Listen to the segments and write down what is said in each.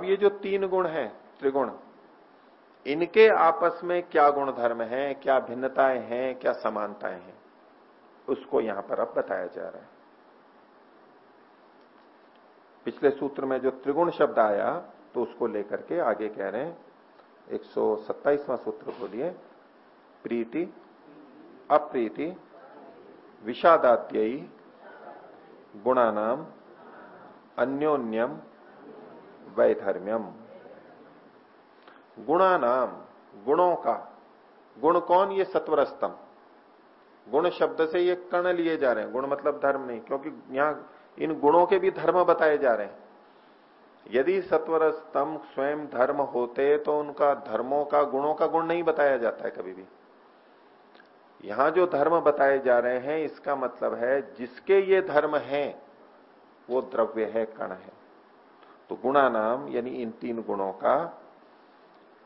अब ये जो तीन गुण हैं, त्रिगुण, इनके आपस में क्या गुण धर्म है, क्या भिन्नताएँ हैं, क्या समानताएँ हैं, उसको यहाँ पर अब बताया जा रहा है। पिछले सूत्र में जो त्रिगुण शब्द आया तो उसको लेकर के आगे कह रहे हैं, एक सौ सूत्र बोलिए, प्रीति, अप्रीति विषादात्ययी गुणानाम, अन्योन्यम वैधर्म्यम गुणा नाम गुणों का। गुण कौन ये सत्वरस्तम? गुण शब्द से ये कर्ण लिए जा रहे हैं। गुण मतलब धर्म नहीं, क्योंकि यहाँ इन गुणों के भी धर्म बताए जा रहे हैं। यदि सत्वर स्तंभ स्वयं धर्म होते तो उनका धर्मों का, गुणों का गुण नहीं बताया जाता है कभी भी। यहाँ जो धर्म बताए जा रहे हैं, इसका मतलब है जिसके ये धर्म हैं, वो द्रव्य है, कण है। तो गुणा नाम, यानी इन तीन गुणों का।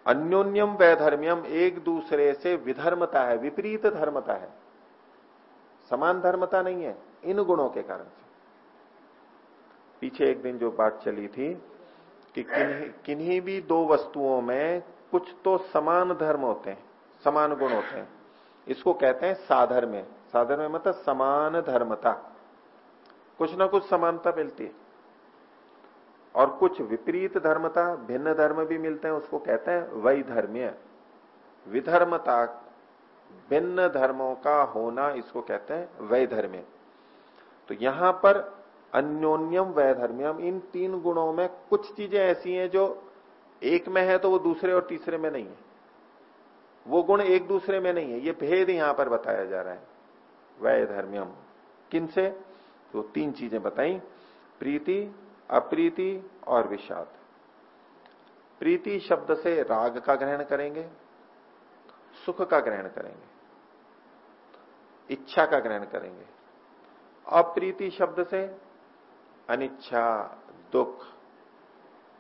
अन्योन्यम वैधर्म्यम, एक दूसरे से विधर्मता है, विपरीत धर्मता है। समान धर्मता नहीं है, इन गुणों के कारण से। पीछे एक दिन जो बात चली थी कि किन्हीं किन्हीं भी दो वस्तुओं में कुछ तो समान धर्म होते हैं, समान गुण होते हैं। इसको कहते हैं साधर्म साधर्म मतलब समान धर्मता। कुछ ना कुछ समानता मिलती है। और कुछ विपरीत धर्मता, भिन्न धर्म भी मिलते हैं, उसको कहते हैं वैधर्म्य। विधर्मता, भिन्न धर्मों का होना, इसको कहते हैं वैधर्म्य। तो यहाँ पर अन्योन्यम, वैधर्म्यम, इन तीन गुणों में कुछ चीज़ें ऐसी हैं जो एक में है तो वो दूसरे और तीसरे में नहीं है। वो गुण एक दूसरे में नहीं है। ये भेद यहाँ पर बताया जा रहा है। वैधर्म्यम। किन से तो तीन चीज़ें बताई। प्रीति अप्रीति और विषाद। प्रीति शब्द से राग का ग्रहण करेंगे, सुख का ग्रहण करेंगे, इच्छा का ग्रहण करेंगे। अप्रीति शब्द से अनिच्छा, दुख,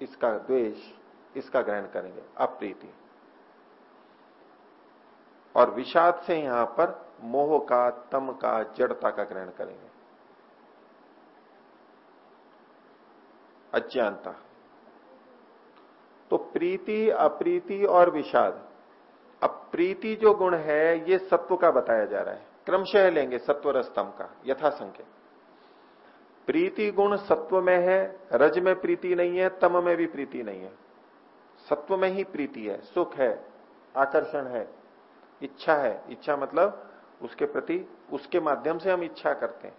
इसका द्वेष, इसका ग्रहण करेंगे, अप्रीति। और विषाद से यहाँ पर मोह का, तम का, जड़ता का ग्रहण करेंगे। अज्ञानता। तो प्रीति, अप्रीति और विषाद। अब प्रीति जो गुण है, ये सत्व का बताया जा रहा है। क्रमशः लेंगे सत्व स्तंभ का यथा संख्या प्रीति गुण सत्व में है, रज में प्रीति नहीं है, तम में भी प्रीति नहीं है। सत्व में ही प्रीति है, सुख है, आकर्षण है, इच्छा है। इच्छा मतलब उसके प्रति, उसके माध्यम से हम इच्छा करते हैं।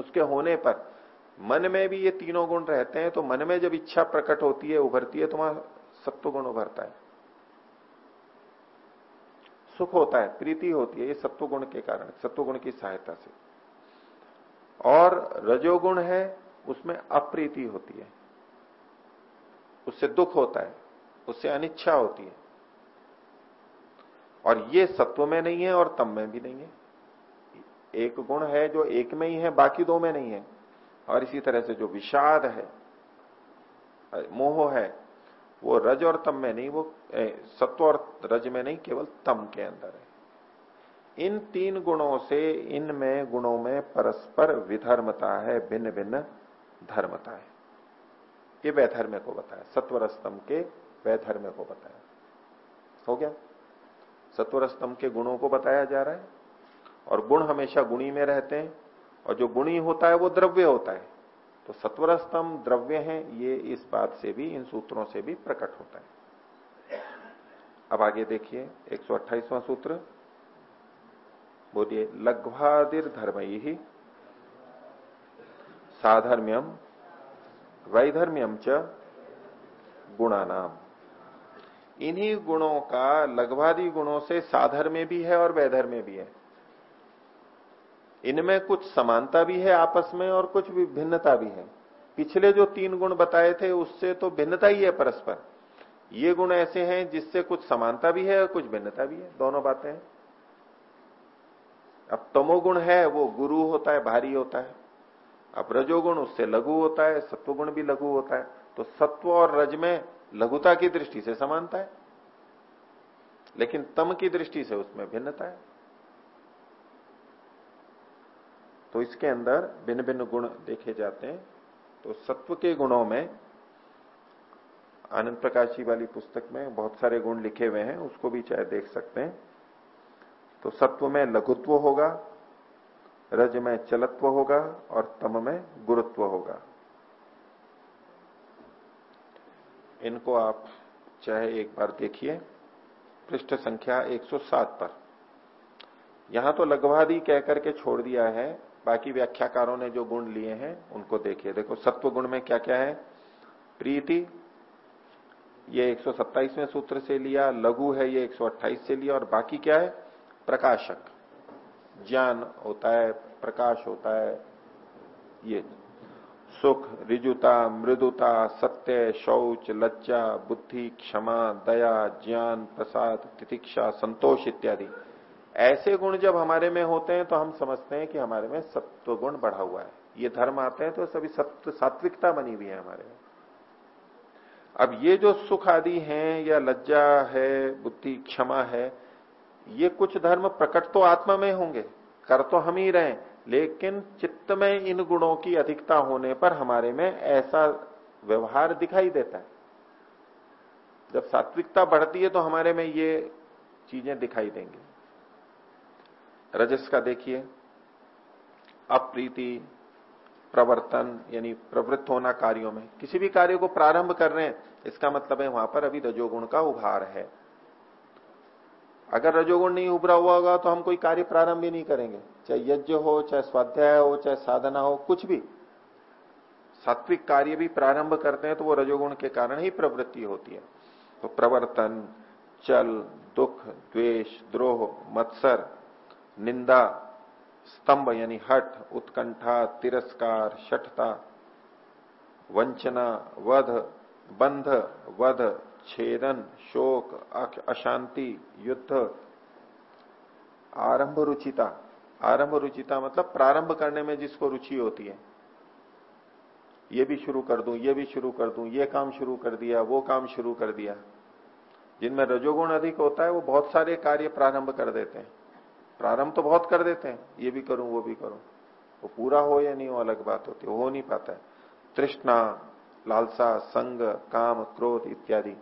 उसके होने पर मन में भी ये तीनों गुण रहते हैं तो मन में जब इच्छा प्रकट होती है, उभरती है तो वहाँ सत्व गुण उभरता है। सुख होता है, प्रीति होती है, ये सत्व गुण के कारण, सत्व गुण की सहायता से। और रजोगुण है, उसमें अप्रीति होती है। उससे दुख होता है, उससे अनिच्छा होती है। और ये सत्व में नहीं है और तम में भी नहीं है। एक गुण है जो एक में ही है, बाकी दो में नहीं है। और इसी तरह से जो विषाद है, मोह है, वो रज और तम में नहीं, वो सत्व और रज में नहीं, केवल तम के अंदर है। इन तीन गुणों से इनमें, गुणों में परस्पर विधर्मता है भिन्न भिन्न धर्मता है। ये वैधर्म्य को बताया सत्वर स्तंभ के वैधर्म्य को बताया। हो गया? सत्वर स्तंभ के गुणों को बताया जा रहा है, और गुण हमेशा गुणी में रहते हैं। और जो गुणी होता है वो द्रव्य होता है। तो सत्वर स्तंभ द्रव्य है, ये इस बात से भी, इन सूत्रों से भी प्रकट होता है। अब आगे देखिए, एक सूत्र। बोलिए, लघ्वादिर धर्म ही साधर्म्यम वैधर्म्यम च गुणानाम। इन्हीं गुणों का, लघवादी गुणों से साधर्म्य भी है और वैधर्म्य भी है। इनमें कुछ समानता भी है आपस में और कुछ भी भिन्नता भी है। पिछले जो तीन गुण बताए थे, उससे तो भिन्नता ही है परस्पर। ये गुण ऐसे हैं जिससे कुछ समानता भी है और कुछ भिन्नता भी है। दोनों बातें हैं। अब तमोगुण है, वो गुरु होता है, भारी होता है। अब रजोगुण, उससे लघु होता है, सत्वगुण भी लघु होता है। तो सत्व और रज में लघुता की दृष्टि से समानता है। लेकिन तम की दृष्टि से उसमें भिन्नता है। तो इसके अंदर भिन्न भिन्न गुण देखे जाते हैं। तो सत्व के गुणों में, आनंद प्रकाशी वाली पुस्तक में बहुत सारे गुण लिखे हुए हैं, उसको भी चाहे देख सकते हैं। तो सत्व में लघुत्व होगा, रज में चलत्व होगा और तम में गुरुत्व होगा। इनको आप चाहे एक बार देखिए, पृष्ठ संख्या 107 पर। यहाँ तो लघवादी कह करके छोड़ दिया है बाकी व्याख्याकारों ने जो गुण लिए हैं, उनको देखिए। देखो, सत्व गुण में क्या क्या है? प्रीति, ये 127वें सूत्र से लिया, लघु है ये 128 से लिया, और बाकी क्या है? प्रकाशक। ज्ञान होता है, प्रकाश होता है, ये। सुख, रिजुता, मृदुता, सत्य, शौच, लज्जा, बुद्धि, क्षमा, दया, ज्ञान, प्रसाद, तितिक्षा, संतोष इत्यादि। ऐसे गुण जब हमारे में होते हैं तो हम समझते हैं कि हमारे में सत्व गुण बढ़ा हुआ है। ये धर्म आते हैं तो सभी सत्व, सात्विकता बनी हुई है हमारे में। अब ये जो सुख आदि हैं या लज्जा है, बुद्धि, क्षमा है, ये कुछ धर्म प्रकट तो आत्मा में होंगे, कर तो हम ही रहे लेकिन चित्त में इन गुणों की अधिकता होने पर हमारे में ऐसा व्यवहार दिखाई देता है। जब सात्विकता बढ़ती है तो हमारे में ये चीज़ें दिखाई देंगी। रजस का देखिए। अप्रीति, प्रवर्तन, यानी प्रवृत्त होना कार्यों में। किसी भी कार्य को प्रारंभ कर रहे हैं, इसका मतलब है वहाँ पर अभी रजोगुण का उभार है। अगर रजोगुण नहीं उभरा हुआ होगा तो हम कोई कार्य प्रारंभ ही नहीं करेंगे। चाहे यज्ञ हो, चाहे स्वाध्याय हो, चाहे साधना हो, कुछ भी। सात्विक कार्य भी प्रारंभ करते हैं तो वो रजोगुण के कारण ही प्रवृत्ति होती है। तो प्रवर्तन, चल, दुख, द्वेष, द्रोह, मत्सर निंदा, स्तंभ यानी हठ, उत्कंठा, तिरस्कार शठता वंचना, वध, बंध, वध, छेदन, शोक अशांति, युद्ध, आरंभ रुचिता। आरंभ रुचिता मतलब प्रारंभ करने में जिसको रुचि होती है। ये भी शुरू कर दूँ, ये भी शुरू कर दूँ, ये काम शुरू कर दिया, वो काम शुरू कर दिया। जिनमें रजोगुण अधिक होता है, वो बहुत सारे कार्य प्रारंभ कर देते हैं। प्रारंभ तो बहुत कर देते हैं। ये भी करूँ, वो भी करूँ। वो पूरा हो या नहीं हो, अलग बात होती हो। नहीं पाता है। तृष्णा, लालसा, संग, काम, क्रोध इत्यादि।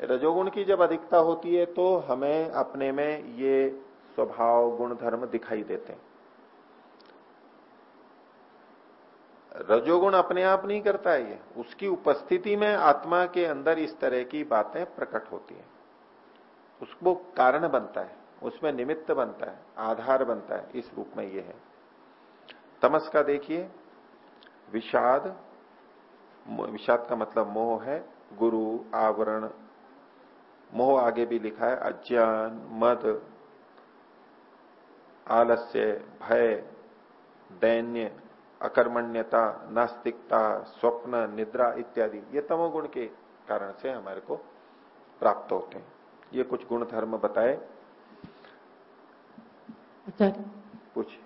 रजोगुण की जब अधिकता होती है तो हमें अपने में ये स्वभाव गुण धर्म दिखाई देते हैं। रजोगुण अपने आप नहीं करता है ये। उसकी उपस्थिति में आत्मा के अंदर इस तरह की बातें प्रकट होती है। उसको कारण बनता है। उसमें निमित्त बनता है, आधार बनता है, इस रूप में ये है। तमस का देखिए, विषाद विषाद का मतलब मोह है, गुरु, आवरण, मोह आगे भी लिखा है, अज्ञान, मद, आलस्य, भय, दैन्य, अकर्मण्यता, नास्तिकता, स्वप्न, निद्रा इत्यादि, ये तमोगुण के कारण से हमारे को प्राप्त होते हैं। ये कुछ गुण धर्म बताए आचार्य पूछिए।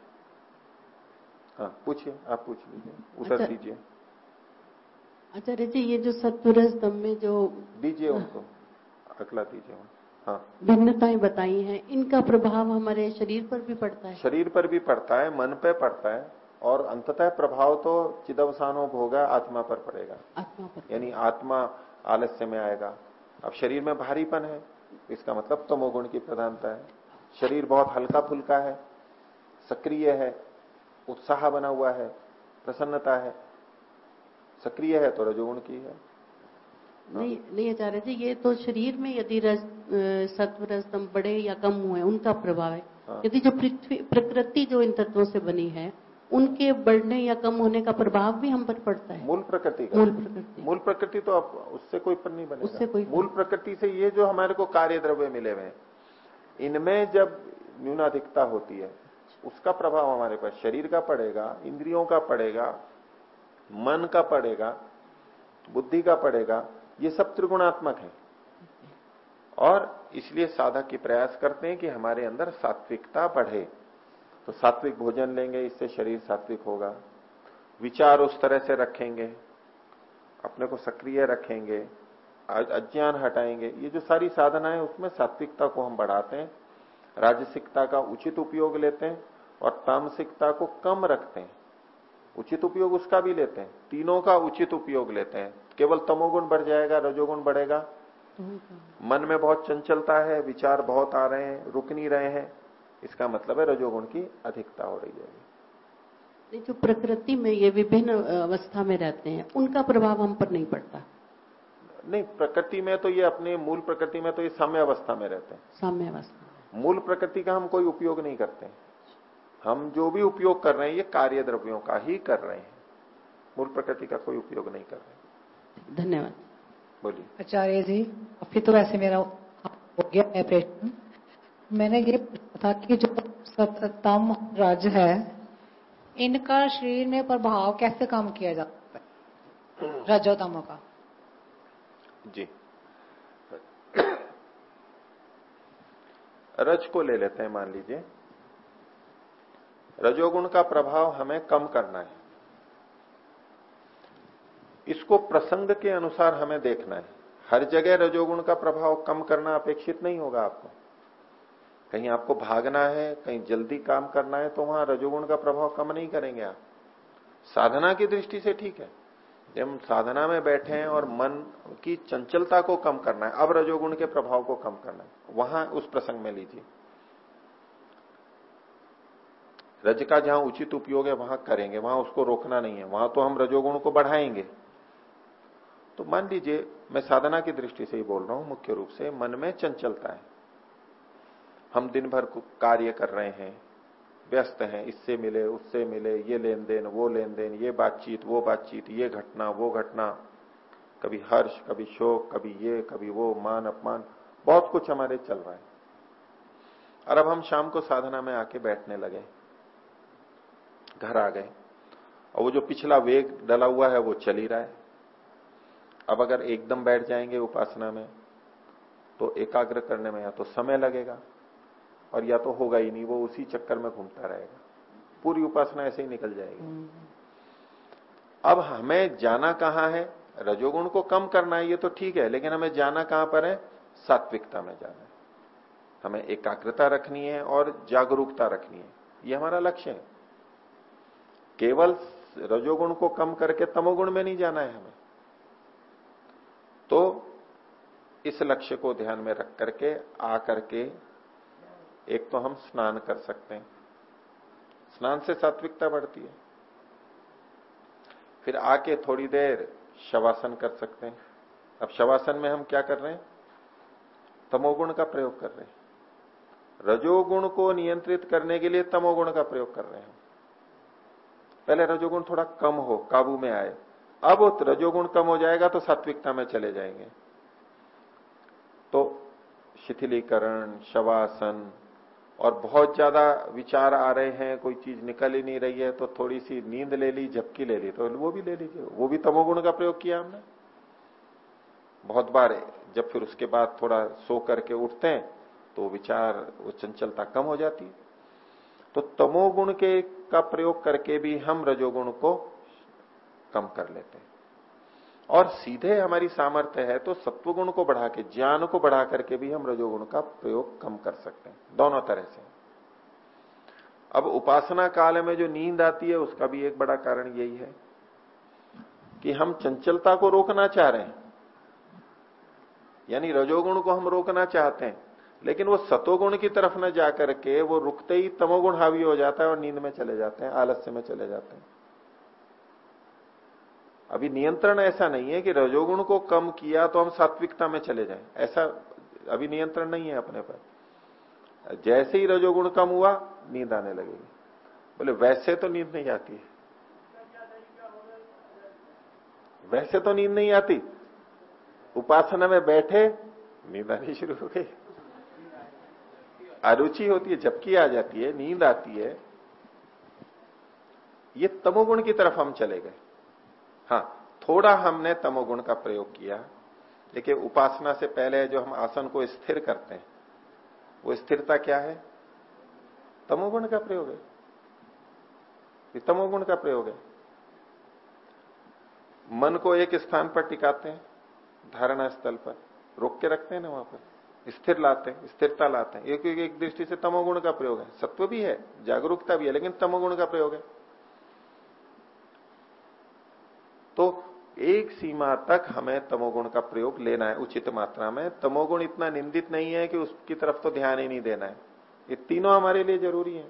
हाँ पूछिए आप पूछ लीजिए उत्तर दीजिए। आचार्य जी ये जो सत्वरस दम में जो दीजिए उनको अगला दीजिए हाँ। भिन्नताएँ बताई हैं इनका प्रभाव हमारे शरीर पर भी पड़ता है। शरीर पर भी पड़ता है मन पे पड़ता है और अंततः प्रभाव तो चिदवसानो भोगा आत्मा पर पड़ेगा। आत्मा पर। यानी आत्मा आलस्य में आएगा। अब शरीर में भारीपन है इसका मतलब तमोगुण की प्रधानता है। शरीर बहुत हल्का फुल्का है सक्रिय है उत्साह बना हुआ है प्रसन्नता है। सक्रिय है तो रजोगुण की है। नहीं नहीं आचार्य जी ये तो शरीर में यदि रस सत्व रसतम बढ़े या कम हुए उनका प्रभाव है। हाँ। यदि जो पृथ्वी प्रकृति जो इन तत्वों से बनी है उनके बढ़ने या कम होने का प्रभाव भी हम पर पड़ता है। मूल प्रकृति का। मूल प्रकृति। मूल प्रकृति तो अब उससे कोई पर नहीं बनेगा। उससे कोई मूल प्रकृति से ये जो हमारे को कार्य द्रव्य मिले हुए हैं इनमें जब न्यूनाधिकता होती है, उसका प्रभाव हमारे पास शरीर का पड़ेगा, इंद्रियों का पड़ेगा, मन का पड़ेगा, बुद्धि का पड़ेगा, ये सब त्रिगुणात्मक है। और इसलिए साधक की प्रयास करते हैं कि हमारे अंदर सात्विकता बढ़े। तो सात्विक भोजन लेंगे, इससे शरीर सात्विक होगा। विचार उस तरह से रखेंगे, अपने को सक्रिय रखेंगे। अज्ञान हटाएँगे। ये जो सारी साधना है, उसमें सात्विकता को हम बढ़ाते हैं, राजसिकता का उचित उपयोग लेते हैं और तामसिकता को कम रखते हैं। उचित उपयोग उसका भी लेते हैं। तीनों का उचित उपयोग लेते हैं। केवल तमोगुण बढ़ जाएगा, रजोगुण बढ़ेगा। मन में बहुत चंचलता है, विचार बहुत आ रहे हैं, रुक नहीं रहे हैं। इसका मतलब है रजोगुण की अधिकता हो रही है। जो प्रकृति में ये विभिन्न अवस्था में रहते हैं। उनका प्रभाव हम पर नहीं पड़ता। नहीं प्रकृति में तो ये अपने मूल प्रकृति में तो ये साम्य अवस्था में रहते हैं। साम्य अवस्था। मूल प्रकृति का हम कोई उपयोग नहीं करते। हम जो भी उपयोग कर रहे हैं ये कार्य द्रव्यों का ही कर रहे हैं। मूल प्रकृति का कोई उपयोग नहीं कर रहे। धन्यवाद। बोलिए। आचार्य जी अभी तो वैसे मेरा हो गया है प्रश्न मैंने ये था कि जो सततम रज है इनका शरीर में प्रभाव कैसे कम किया जाता है? रजोतमो का। जी। रज को ले लेते हैं, मान लीजिए। रजोगुण का प्रभाव हमें कम करना है। इसको प्रसंग के अनुसार हमें देखना है। हर जगह रजोगुण का प्रभाव कम करना अपेक्षित नहीं होगा आपको। कहीं आपको भागना है, कहीं जल्दी काम करना है तो वहाँ रजोगुण का प्रभाव कम नहीं करेंगे आप। साधना की दृष्टि से ठीक है। हम साधना में बैठे हैं और मन की चंचलता को कम करना है, अब रजोगुण के प्रभाव को कम करना है। वहाँ उस प्रसंग में लीजिए। रज का जहाँ उचित उपयोग है, वहाँ करेंगे, वहाँ उसको रोकना नहीं है, वहाँ तो हम रजोगुण को बढ़ाएँगे। तो मान लीजिए, मैं साधना की दृष्टि से ही बोल रहा हूँ, मुख्य रूप से मन में चंचलता है। हम दिन भर कार्य कर रहे हैं व्यस्त हैं, इससे मिले, उससे मिले, ये लेन देन वो लेन देन ये बातचीत, वो बातचीत, ये घटना, वो घटना। कभी हर्ष, कभी शोक, कभी ये, कभी वो, मान, अपमान, बहुत कुछ हमारे चल रहा है। और अब हम शाम को साधना में आके बैठने लगे, घर आ गए, और वो जो पिछला वेग डला हुआ है, वो चल ही रहा है। अब अगर एकदम बैठ जाएँगे उपासना में तो एकाग्र करने में या तो समय लगेगा और या तो होगा ही नहीं वो उसी चक्कर में घूमता रहेगा। पूरी उपासना ऐसे ही निकल जाएगी। अब हमें जाना कहाँ है? रजोगुण को कम करना है ये तो ठीक है लेकिन हमें जाना कहाँ पर है? सात्विकता में जाना है। हमें एकाग्रता रखनी है और जागरूकता रखनी है। ये हमारा लक्ष्य है। केवल रजोगुण को कम करके तमोगुण में नहीं जाना है हमें। तो इस लक्ष्य को ध्यान में रख करके आ करके एक तो हम स्नान कर सकते हैं। स्नान से सात्विकता बढ़ती है। फिर आके थोड़ी देर शवासन कर सकते हैं। अब शवासन में हम क्या कर रहे हैं? तमोगुण का प्रयोग कर रहे हैं। रजोगुण को नियंत्रित करने के लिए तमोगुण का प्रयोग कर रहे हैं। पहले रजोगुण थोड़ा कम हो, काबू में आए। अब रजोगुण कम हो जाएगा तो सात्विकता में चले जाएँगे। तो शिथिलीकरण, शवासन और बहुत ज़्यादा विचार आ रहे हैं, कोई चीज़ निकल ही नहीं रही है तो थोड़ी सी नींद ले ली, झपकी ले ली तो वो भी ले लीजिए। वो भी तमोगुण का प्रयोग किया हमने। बहुत बार जब फिर उसके बाद थोड़ा सो करके उठते हैं तो विचार, वो चंचलता कम हो जाती है। तो तमोगुण के, का प्रयोग करके भी हम रजोगुण को कम कर लेते हैं। और सीधे हमारी सामर्थ्य है तो सत्वगुण को बढ़ा के ज्ञान को बढ़ा करके भी हम रजोगुण का प्रयोग कम कर सकते हैं, दोनों तरह से। अब उपासना काल में जो नींद आती है, उसका भी एक बड़ा कारण यही है कि हम चंचलता को रोकना चाह रहे हैं। यानी रजोगुण को हम रोकना चाहते हैं, लेकिन वो सतोगुण की तरफ़ न जाकर के वो रुकते ही तमोगुण हावी हो जाता है और नींद में चले जाते हैं, आलस्य में चले जाते हैं। अभी नियंत्रण ऐसा नहीं है कि रजोगुण को कम किया तो हम सात्विकता में चले जाएँ। ऐसा अभी नियंत्रण नहीं है अपने पर। जैसे ही रजोगुण कम हुआ, नींद आने लगेगी। बोले, वैसे तो नींद नहीं आती है। वैसे तो नींद नहीं आती। उपासना में बैठे, नींद आनी शुरू हो गई। अरुचि होती है, जबकि आ जाती है, नींद आती है। ये तमोगुण की तरफ़ हम चले गए। हाँ थोड़ा हमने तमोगुण का प्रयोग किया। देखिए उपासना से पहले जो हम आसन को स्थिर करते हैं वो स्थिरता क्या है? तमोगुण का प्रयोग है। तमोगुण का प्रयोग है। मन को एक स्थान पर टिकाते हैं धारणा स्थल पर रोक के रखते हैं ना वहाँ पर। स्थिर लाते हैं स्थिरता लाते हैं। एक, एक दृष्टि से तमोगुण का प्रयोग है। सत्व भी है जागरूकता भी है लेकिन तमोगुण का प्रयोग है तो एक सीमा तक हमें तमोगुण का प्रयोग लेना है, उचित मात्रा में। तमोगुण इतना निंदित नहीं है कि उसकी तरफ़ तो ध्यान ही नहीं देना है। ये तीनों हमारे लिए ज़रूरी है।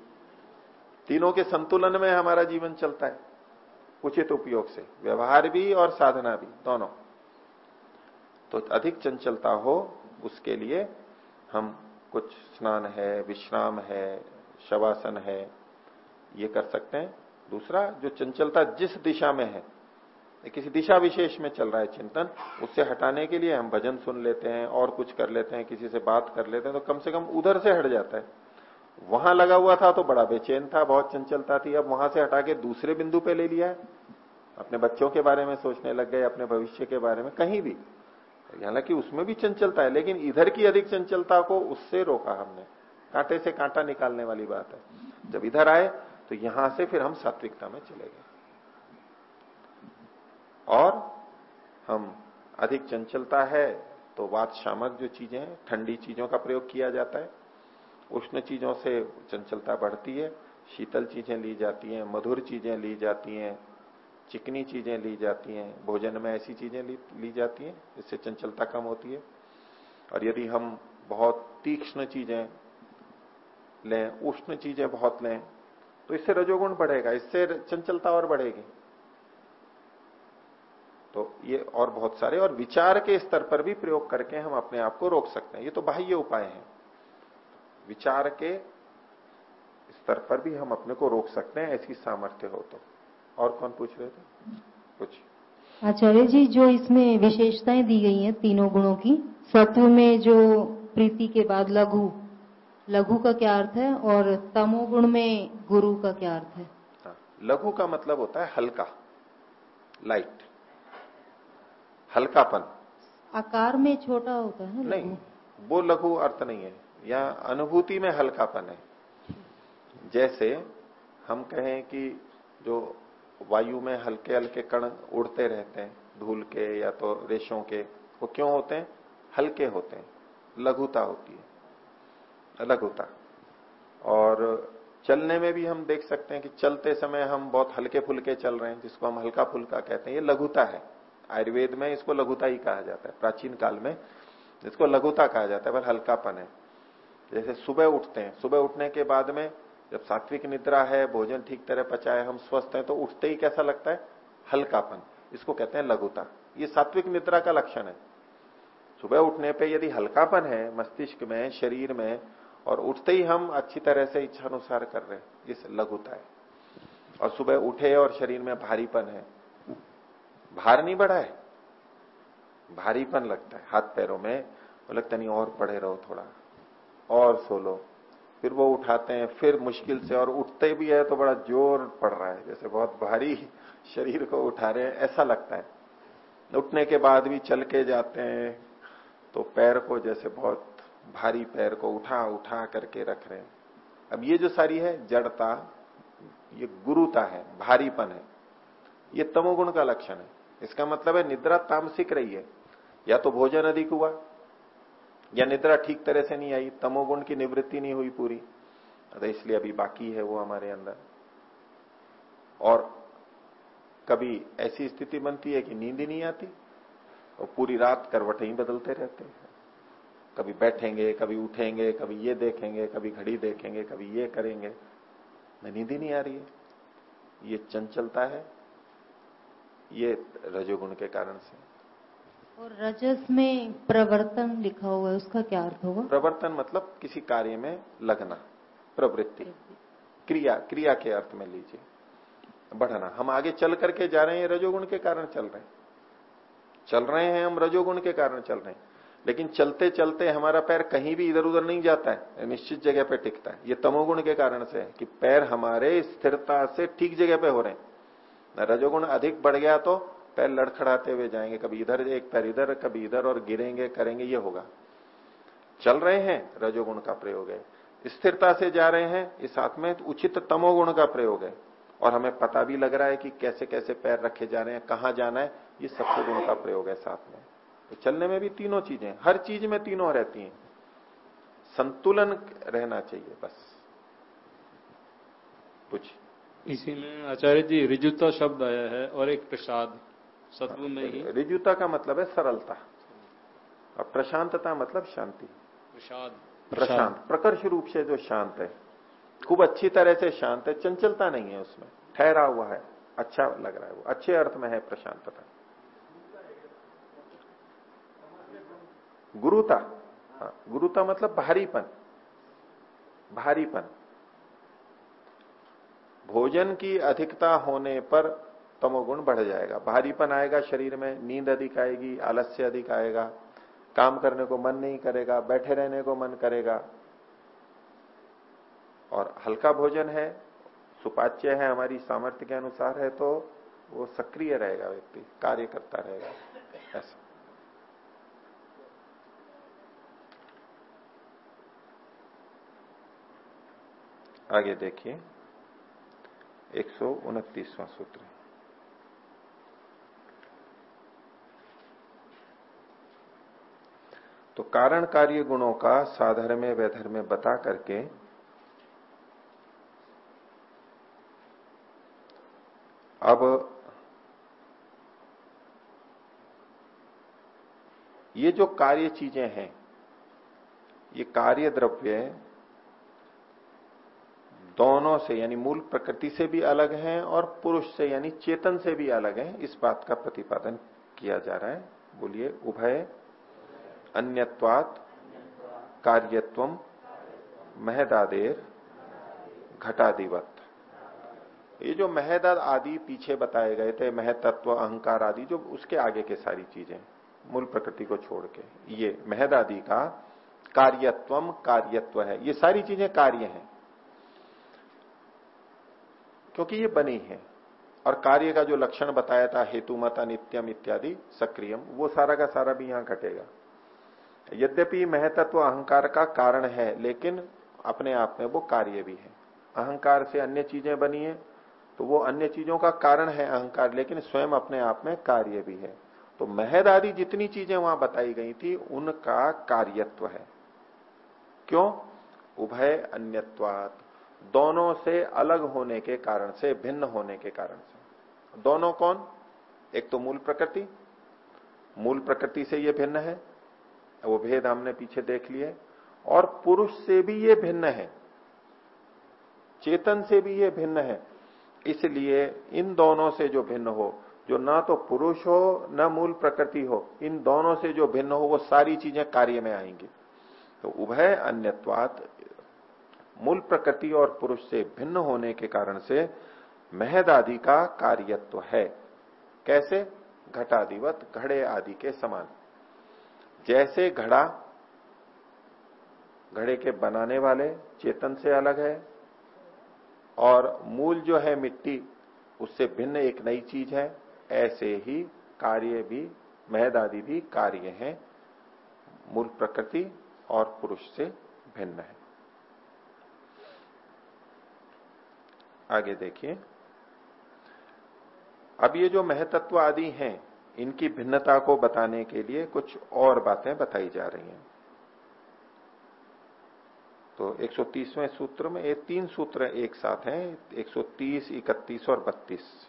तीनों के संतुलन में हमारा जीवन चलता है, उचित उपयोग से। व्यवहार भी और साधना भी, दोनों। तो अधिक चंचलता हो, उसके लिए हम कुछ स्नान है, विश्राम है, शवासन है, ये कर सकते हैं। दूसरा, जो चंचलता जिस दिशा में है किसी दिशा विशेष में चल रहा है चिंतन, उससे हटाने के लिए हम भजन सुन लेते हैं और कुछ कर लेते हैं, किसी से बात कर लेते हैं तो कम से कम उधर से हट जाता है। वहाँ लगा हुआ था तो बड़ा बेचैन था, बहुत चंचलता थी, अब वहाँ से हटा के दूसरे बिंदु पे ले लिया है। अपने बच्चों के बारे में सोचने लग गए, अपने भविष्य के बारे में, कहीं भी। हालाँकि उसमें भी चंचलता है, लेकिन इधर की अधिक चंचलता को उससे रोका हमने। कांटे से कांटा निकालने वाली बात है। जब इधर आए तो यहाँ से फिर हम सात्विकता में चले गए। और हम अधिक चंचलता है तो वात शामक जो चीज़ें हैं ठंडी चीज़ों का प्रयोग किया जाता है। उष्ण चीज़ों से चंचलता बढ़ती है शीतल चीज़ें ली जाती हैं मधुर चीज़ें ली जाती हैं चिकनी चीज़ें ली जाती हैं भोजन में ऐसी चीज़ें ली, ली जाती हैं जिससे चंचलता कम होती है। और यदि हम बहुत तीक्ष्ण चीज़ें लें उष्ण चीज़ें बहुत लें तो इससे रजोगुण बढ़ेगा इससे चंचलता और बढ़ेगी। तो ये और बहुत सारे और विचार के स्तर पर भी प्रयोग करके हम अपने आप को रोक सकते हैं। ये तो बाह्य उपाय है। विचार के स्तर पर भी हम अपने को रोक सकते हैं ऐसी सामर्थ्य हो तो। और कौन पूछ रहे थे? कुछ। आचार्य जी जो इसमें विशेषताएँ दी गई हैं तीनों गुणों की सत्व में जो प्रीति के बाद लघु लघु का क्या अर्थ है और तमोगुण में गुरु का क्या अर्थ है? हाँ, लघु का मतलब होता है हल्का लाइट हल्कापन। आकार में छोटा होता है ना नहीं वो लघु अर्थ नहीं है या अनुभूति में हल्कापन है। जैसे हम कहें कि जो वायु में हल्के हल्के कण उड़ते रहते हैं धूल के या तो रेशों के वो क्यों होते हैं? हल्के होते हैं लघुता होती है लघुता और चलने में भी हम देख सकते हैं कि चलते समय हम बहुत हल्के फुल्के चल रहे हैं जिसको हम हल्का फुल्का कहते हैं ये लघुता है। आयुर्वेद में इसको लघुता ही कहा जाता है, प्राचीन काल में इसको लघुता कहा जाता है, पर हल्कापन है। जैसे सुबह उठते हैं, सुबह उठने के बाद में जब सात्विक निद्रा है, भोजन ठीक तरह पचाए, हम स्वस्थ हैं तो उठते ही कैसा लगता है? हल्कापन। इसको कहते हैं लघुता। ये सात्विक निद्रा का लक्षण है। सुबह उठने पे यदि हल्कापन है, मस्तिष्क में, शरीर में, और उठते ही हम अच्छी तरह से इच्छा अनुसार कर रहे हैं इस लघुता है। और सुबह उठे और शरीर में भारीपन है भार नहीं बढ़ा है? भारीपन लगता है। हाथ पैरों में, वो लगता नहीं, और पड़े रहो थोड़ा। और सो लो। फिर वो उठाते हैं, फिर मुश्किल से, और उठते भी है तो बड़ा ज़ोर पड़ रहा है। जैसे बहुत भारी शरीर को उठा रहे हैं, ऐसा लगता है। उठने के बाद भी चल के जाते हैं तो पैर को जैसे बहुत भारी पैर को उठा उठा करके रख रहे हैं। अब ये जो सारी है, जड़ता, ये गुरुता है, भारीपन है। ये तमोगुण का लक्षण है। इसका मतलब है निद्रा तामसिक रही है। या तो भोजन अधिक हुआ, या निद्रा ठीक तरह से नहीं आई, तमोगुण की निवृत्ति नहीं हुई पूरी। तो इसलिए अभी बाकी है वो हमारे अंदर। और कभी ऐसी स्थिति बनती है कि नींद ही नहीं आती, और पूरी रात करवट ही बदलते रहते हैं। कभी बैठेंगे, कभी उठेंगे, कभी ये देखेंगे, कभी घड़ी देखेंगे, कभी ये करेंगे। नींद ही नहीं आ रही है। ये चंचलता है। ये रजोगुण के कारण से। और रजस में प्रवर्तन लिखा हुआ है उसका क्या अर्थ होगा? प्रवर्तन मतलब किसी कार्य में लगना प्रवृत्ति। क्रिया क्रिया के अर्थ में लीजिए बढ़ना। हम आगे चल करके जा रहे हैं रजोगुण के कारण चल रहे हैं। चल रहे हैं हम रजोगुण के कारण चल रहे हैं। लेकिन चलते चलते हमारा पैर कहीं भी इधर उधर नहीं जाता है निश्चित जगह पे टिकता है। ये तमोगुण के कारण से है कि पैर हमारे स्थिरता से ठीक जगह पे हो रहे हैं। रजोगुण अधिक बढ़ गया तो पैर लड़खड़ाते हुए जाएँगे, कभी इधर एक पैर इधर, कभी इधर और गिरेंगे, करेंगे, ये होगा। चल रहे हैं रजोगुण का प्रयोग है। स्थिरता से जा रहे हैं, इस साथ में उचित तमोगुण का प्रयोग है। और हमें पता भी लग रहा है कि कैसे कैसे पैर रखे जा रहे हैं, कहाँ जाना है, ये सबसे गुण का प्रयोग है साथ में। तो चलने में भी तीनों चीज़ें हर चीज़ में तीनों रहती हैं। संतुलन रहना चाहिए, बस। कुछ इसी में आचार्य जी रिजुता शब्द आया है और एक प्रसाद सत्व में ही। रिजुता का मतलब है सरलता और प्रशांतता मतलब शांति। प्रसाद। प्रशांत प्रकर्ष रूप से जो शांत है खूब अच्छी तरह से शांत है चंचलता नहीं है उसमें ठहरा हुआ है अच्छा लग रहा है वो अच्छे अर्थ में है प्रशांतता। गुरुता हाँ गुरुता मतलब भारीपन भारीपन। भोजन की अधिकता होने पर तमोगुण बढ़ जाएगा। भारीपन आएगा शरीर में, नींद अधिक आएगी, आलस्य अधिक आएगा, काम करने को मन नहीं करेगा, बैठे रहने को मन करेगा। और हल्का भोजन है, सुपाच्य है, हमारी सामर्थ्य के अनुसार है तो वो सक्रिय रहेगा व्यक्ति कार्य करता रहेगा। ऐसा। आगे देखिए। एक सौ उनतीसवां सूत्र। तो कारण कार्य गुणों का साधर्म वैधर्म बता करके अब ये जो कार्य चीज़ें हैं, ये कार्य द्रव्य दोनों से, यानी मूल प्रकृति से भी अलग हैं और पुरुष से, यानी चेतन से भी अलग हैं। इस बात का प्रतिपादन किया जा रहा है। बोलिए, उभय, अन्यत्वात, कार्यत्व, महदादेर, घटादिवत। ये जो महदाद आदि पीछे बताए गए थे, महतत्व, अहंकार आदि, जो उसके आगे के सारी चीज़ें, मूल प्रकृति को छोड़ के, ये महदादि का कार्यत्वम कार्यत्व है। ये सारी चीज़ें कार्य हैं। क्योंकि ये बनी है। और कार्य का जो लक्षण बताया था, हेतु, मत, अनित्यम इत्यादि, सक्रियम, वो सारा का सारा भी यहाँ घटेगा। यद्यपि महतत्व अहंकार का कारण है, लेकिन अपने आप में वो कार्य भी है। अहंकार से अन्य चीज़ें बनी है तो वो अन्य चीज़ों का कारण है अहंकार, लेकिन स्वयं अपने आप में कार्य भी है। तो महद आदि जितनी चीज़ें वहाँ बताई गई थी, उनका कार्यत्व है। क्यों? उभय अन्यत्वात। दोनों से अलग होने के कारण से, भिन्न होने के कारण से। दोनों कौन? एक तो मूल प्रकृति। मूल प्रकृति से ये भिन्न है। वो भेद हमने पीछे देख लिए। और पुरुष से भी ये भिन्न है। चेतन से भी ये भिन्न है। इसलिए इन दोनों से जो भिन्न हो, जो ना तो पुरुष हो, ना मूल प्रकृति हो, इन दोनों से जो भिन्न हो, वो सारी चीज़ें कार्य में आएँगी। तो उभय अन्यत्वात मूल प्रकृति और पुरुष से भिन्न होने के कारण से महद आदि का कार्यत्व है। कैसे? घटाधिवत घड़े आदि के समान। जैसे घड़ा घड़े के बनाने वाले चेतन से अलग है और मूल जो है मिट्टी, उससे भिन्न एक नई चीज़ है। ऐसे ही कार्य भी, महद आदि भी कार्य है। मूल प्रकृति और पुरुष से भिन्न है। आगे देखिए। अब ये जो महतत्व आदि हैं इनकी भिन्नता को बताने के लिए कुछ और बातें बताई जा रही हैं। तो 130वें सूत्र में ये तीन सूत्र एक साथ हैं 130, 31 और 32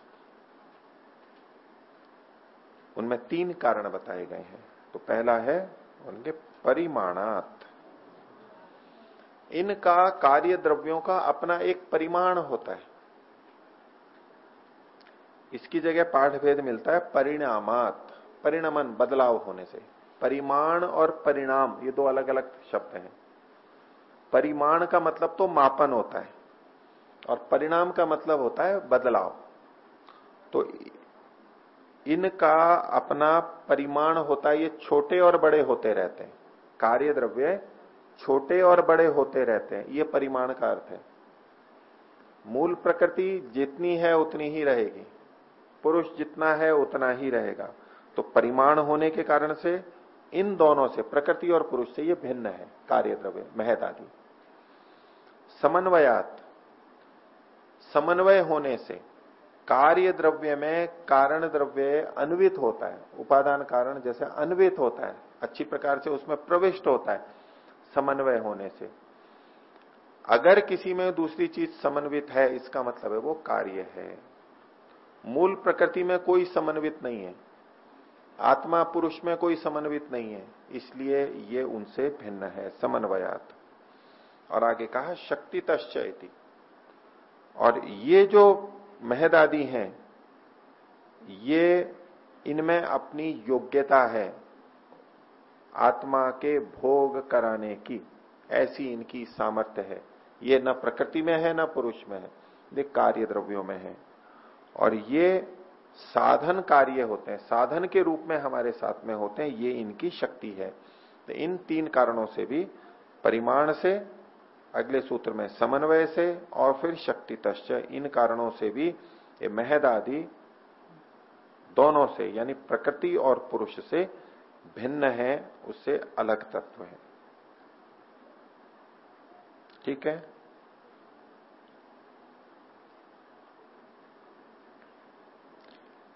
उनमें तीन कारण बताए गए हैं। तो पहला है उनके परिमाणात। इनका कार्य द्रव्यों का अपना एक परिमाण होता है। इसकी जगह पाठ भेद मिलता है परिणामात, परिणमन, बदलाव होने से। परिमाण और परिणाम, ये दो अलग अलग शब्द हैं। परिमाण का मतलब तो मापन होता है, और परिणाम का मतलब होता है बदलाव। तो इनका अपना परिमाण होता है, ये छोटे और बड़े होते रहते हैं। कार्य द्रव्य छोटे और बड़े होते रहते हैं, ये परिमाण का अर्थ है। मूल प्रकृति जितनी है, उतनी ही रहेगी। पुरुष जितना है उतना ही रहेगा। तो परिमाण होने के कारण से इन दोनों से, प्रकृति और पुरुष से ये भिन्न है कार्य द्रव्य महद आदि। समन्वयात। समन्वय होने से कार्य द्रव्य में कारण द्रव्य अन्वित होता है। उपादान कारण जैसे अन्वित होता है, अच्छी प्रकार से उसमें प्रविष्ट होता है, समन्वय होने से। अगर किसी में दूसरी चीज़ समन्वित है, इसका मतलब है वो कार्य है। मूल प्रकृति में कोई समन्वित नहीं है। आत्मा पुरुष में कोई समन्वित नहीं है। इसलिए ये उनसे भिन्न है, समन्वयात। और आगे कहा, शक्ति तश्चयती और ये जो महदादी हैं, ये इनमें अपनी योग्यता है, आत्मा के भोग कराने की। ऐसी इनकी सामर्थ्य है। ये न प्रकृति में है, न पुरुष में है। ये कार्य द्रव्यों में है। और ये साधन कार्य होते हैं, साधन के रूप में हमारे साथ में होते हैं, ये इनकी शक्ति है। तो इन तीन कारणों से भी परिमाण से, अगले सूत्र में समन्वय से और फिर शक्ति तश्च इन कारणों से भी ये महद आदि दोनों से, यानी प्रकृति और पुरुष से भिन्न है, उससे अलग तत्व है। ठीक है?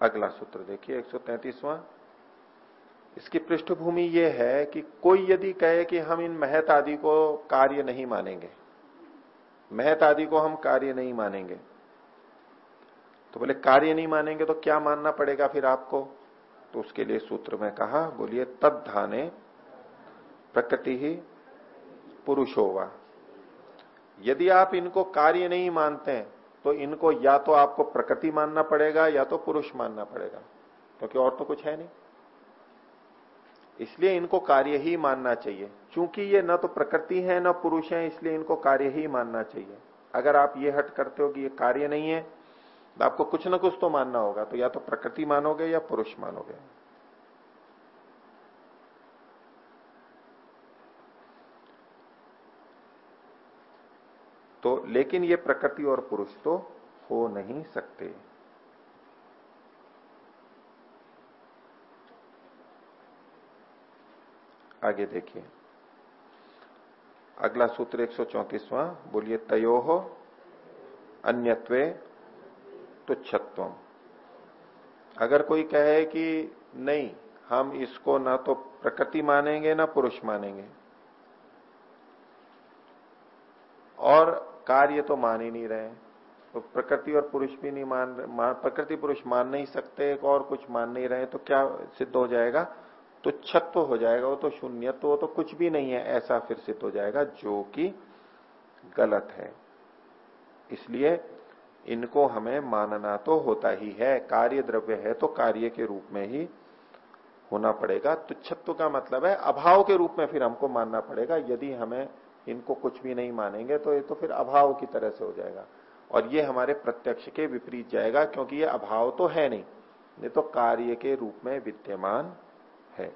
अगला सूत्र देखिए 133वां इसकी पृष्ठभूमि यह है कि कोई यदि कहे कि हम इन महत आदि को कार्य नहीं मानेंगे, महत आदि को हम कार्य नहीं मानेंगे तो बोले कार्य नहीं मानेंगे तो क्या मानना पड़ेगा फिर आपको? तो उसके लिए सूत्र में कहा, बोलिए तद धाने प्रकृति ही पुरुषोवा। यदि आप इनको कार्य नहीं मानते तो इनको या तो आपको प्रकृति मानना पड़ेगा, या तो पुरुष मानना पड़ेगा, क्योंकि और तो कुछ है नहीं। इसलिए इनको कार्य ही मानना चाहिए। क्योंकि ये न तो प्रकृति है, न पुरुष है, इसलिए इनको कार्य ही मानना चाहिए। अगर आप ये हट करते हो कि ये कार्य नहीं है तो आपको कुछ ना कुछ तो मानना होगा तो या तो प्रकृति मानोगे या पुरुष मानोगे। तो लेकिन ये प्रकृति और पुरुष तो हो नहीं सकते। आगे देखिए। अगला सूत्र 134वां बोलिए, तयो हो अन्यत्वे तुच्छत्व अगर कोई कहे कि नहीं, हम इसको ना तो प्रकृति मानेंगे, ना पुरुष मानेंगे। और कार्य तो मान ही नहीं रहे तो प्रकृति और पुरुष भी नहीं मान, मान प्रकृति पुरुष मान नहीं सकते और कुछ मान नहीं रहे तो क्या सिद्ध हो जाएगा? तो छत्व हो जाएगा वो तो शून्य तो वो तो कुछ भी नहीं है ऐसा फिर सिद्ध हो जाएगा जो कि गलत है। इसलिए इनको हमें मानना तो होता ही है कार्य द्रव्य है तो कार्य के रूप में ही होना पड़ेगा। तुच्छत्व का मतलब है अभाव के रूप में फिर हमको मानना पड़ेगा यदि हमें इनको कुछ भी नहीं मानेंगे तो ये तो फिर अभाव की तरह से हो जाएगा। और ये हमारे प्रत्यक्ष के विपरीत जाएगा, क्योंकि ये अभाव तो है नहीं। ये तो कार्य के रूप में विद्यमान है।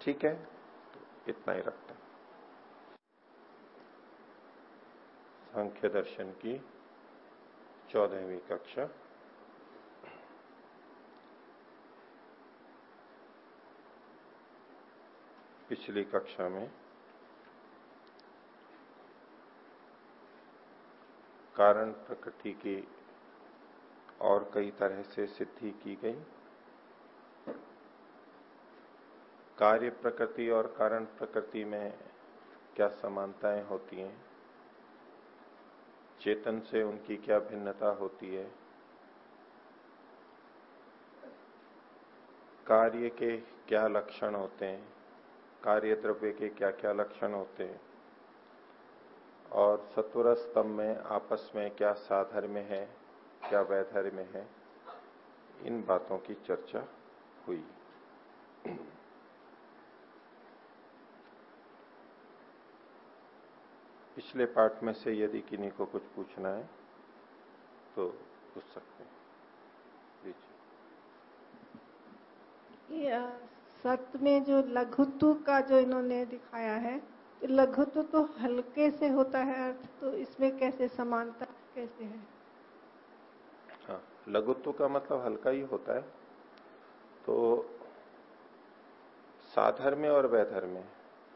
ठीक है? तो इतना ही रखते हैं। सांख्य दर्शन की चौदहवीं कक्षा। पिछली कक्षा में कारण प्रकृति की और कई तरह से सिद्धि की गई। कार्य प्रकृति और कारण प्रकृति में क्या समानताएँ होती हैं? चेतन से उनकी क्या भिन्नता होती है? कार्य के क्या लक्षण होते हैं? कार्य द्रव्य के क्या क्या लक्षण होते हैं? और सत्वर स्तंभ में, आपस में क्या साधर्म्य है, क्या वैधर्म्य है, इन बातों की चर्चा हुई। पिछले पाठ में से यदि किन्हीं को कुछ पूछना है तो पूछ सकते हैं। सत्य में जो लघुत्व का जो इन्होंने दिखाया है लघुत्व तो हल्के से होता है अर्थ तो इसमें कैसे समानता कैसे है? हाँ लघुत्व का मतलब हल्का ही होता है। तो साधर्म्य और वैधर्म्य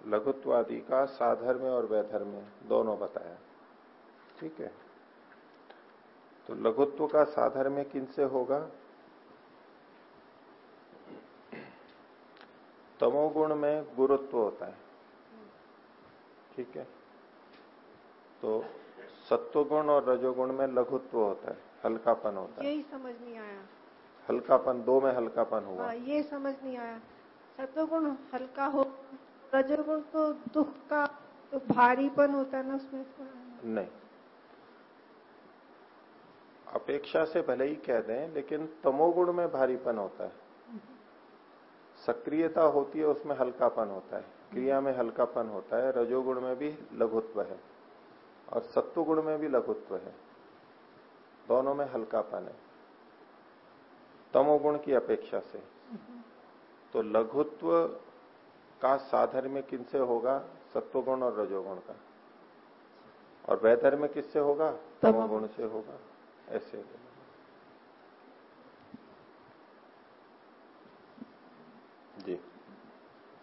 लघुत्व आदि का साधर्म्य और वैधर्म्य दोनों बताया। ठीक है? तो लघुत्व का साधर्म्य किनसे होगा? तमोगुण में गुरुत्व होता है। ठीक है? तो सत्वगुण और रजोगुण में लघुत्व होता है हल्कापन होता है। यही समझ नहीं आया। हल्कापन दो में हल्कापन हुआ। हाँ ये समझ नहीं आया। सत्वगुण हल्का हो रजोगुण तो दुख का तो भारीपन होता है ना उसमें नहीं। अपेक्षा से भले ही कह दें लेकिन तमोगुण में भारीपन होता है। सक्रियता होती है उसमें हल्कापन होता है। क्रिया में हल्कापन होता है रजोगुण में भी लघुत्व है और सत्वगुण में भी लघुत्व है। दोनों में हल्कापन है। तमोगुण की अपेक्षा से। तो लघुत्व का साधर्म्य किनसे होगा? सत्वगुण और रजोगुण का। और वैधर्म्य किससे होगा? तमोगुण से होगा। ऐसे जी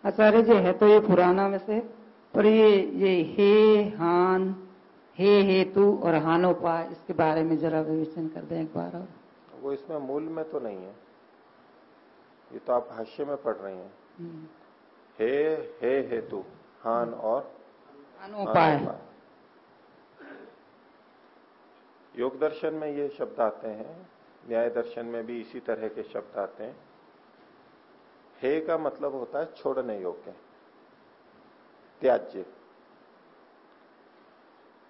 आचार्य जी है तो ये पुराना में से पर ये ये हे हान हे हेतु और हानोपाय इसके बारे में जरा विवेचन कर दें एक बार और। वो इसमें मूल में तो नहीं है। ये तो आप भाष्य में पढ़ रही हैं। हम्म। हे हे हेतु हान और हानोपाय योग दर्शन में ये शब्द आते हैं न्याय दर्शन में भी इसी तरह के शब्द आते हैं। हे का मतलब होता है छोड़ने योग्य। त्याज्य।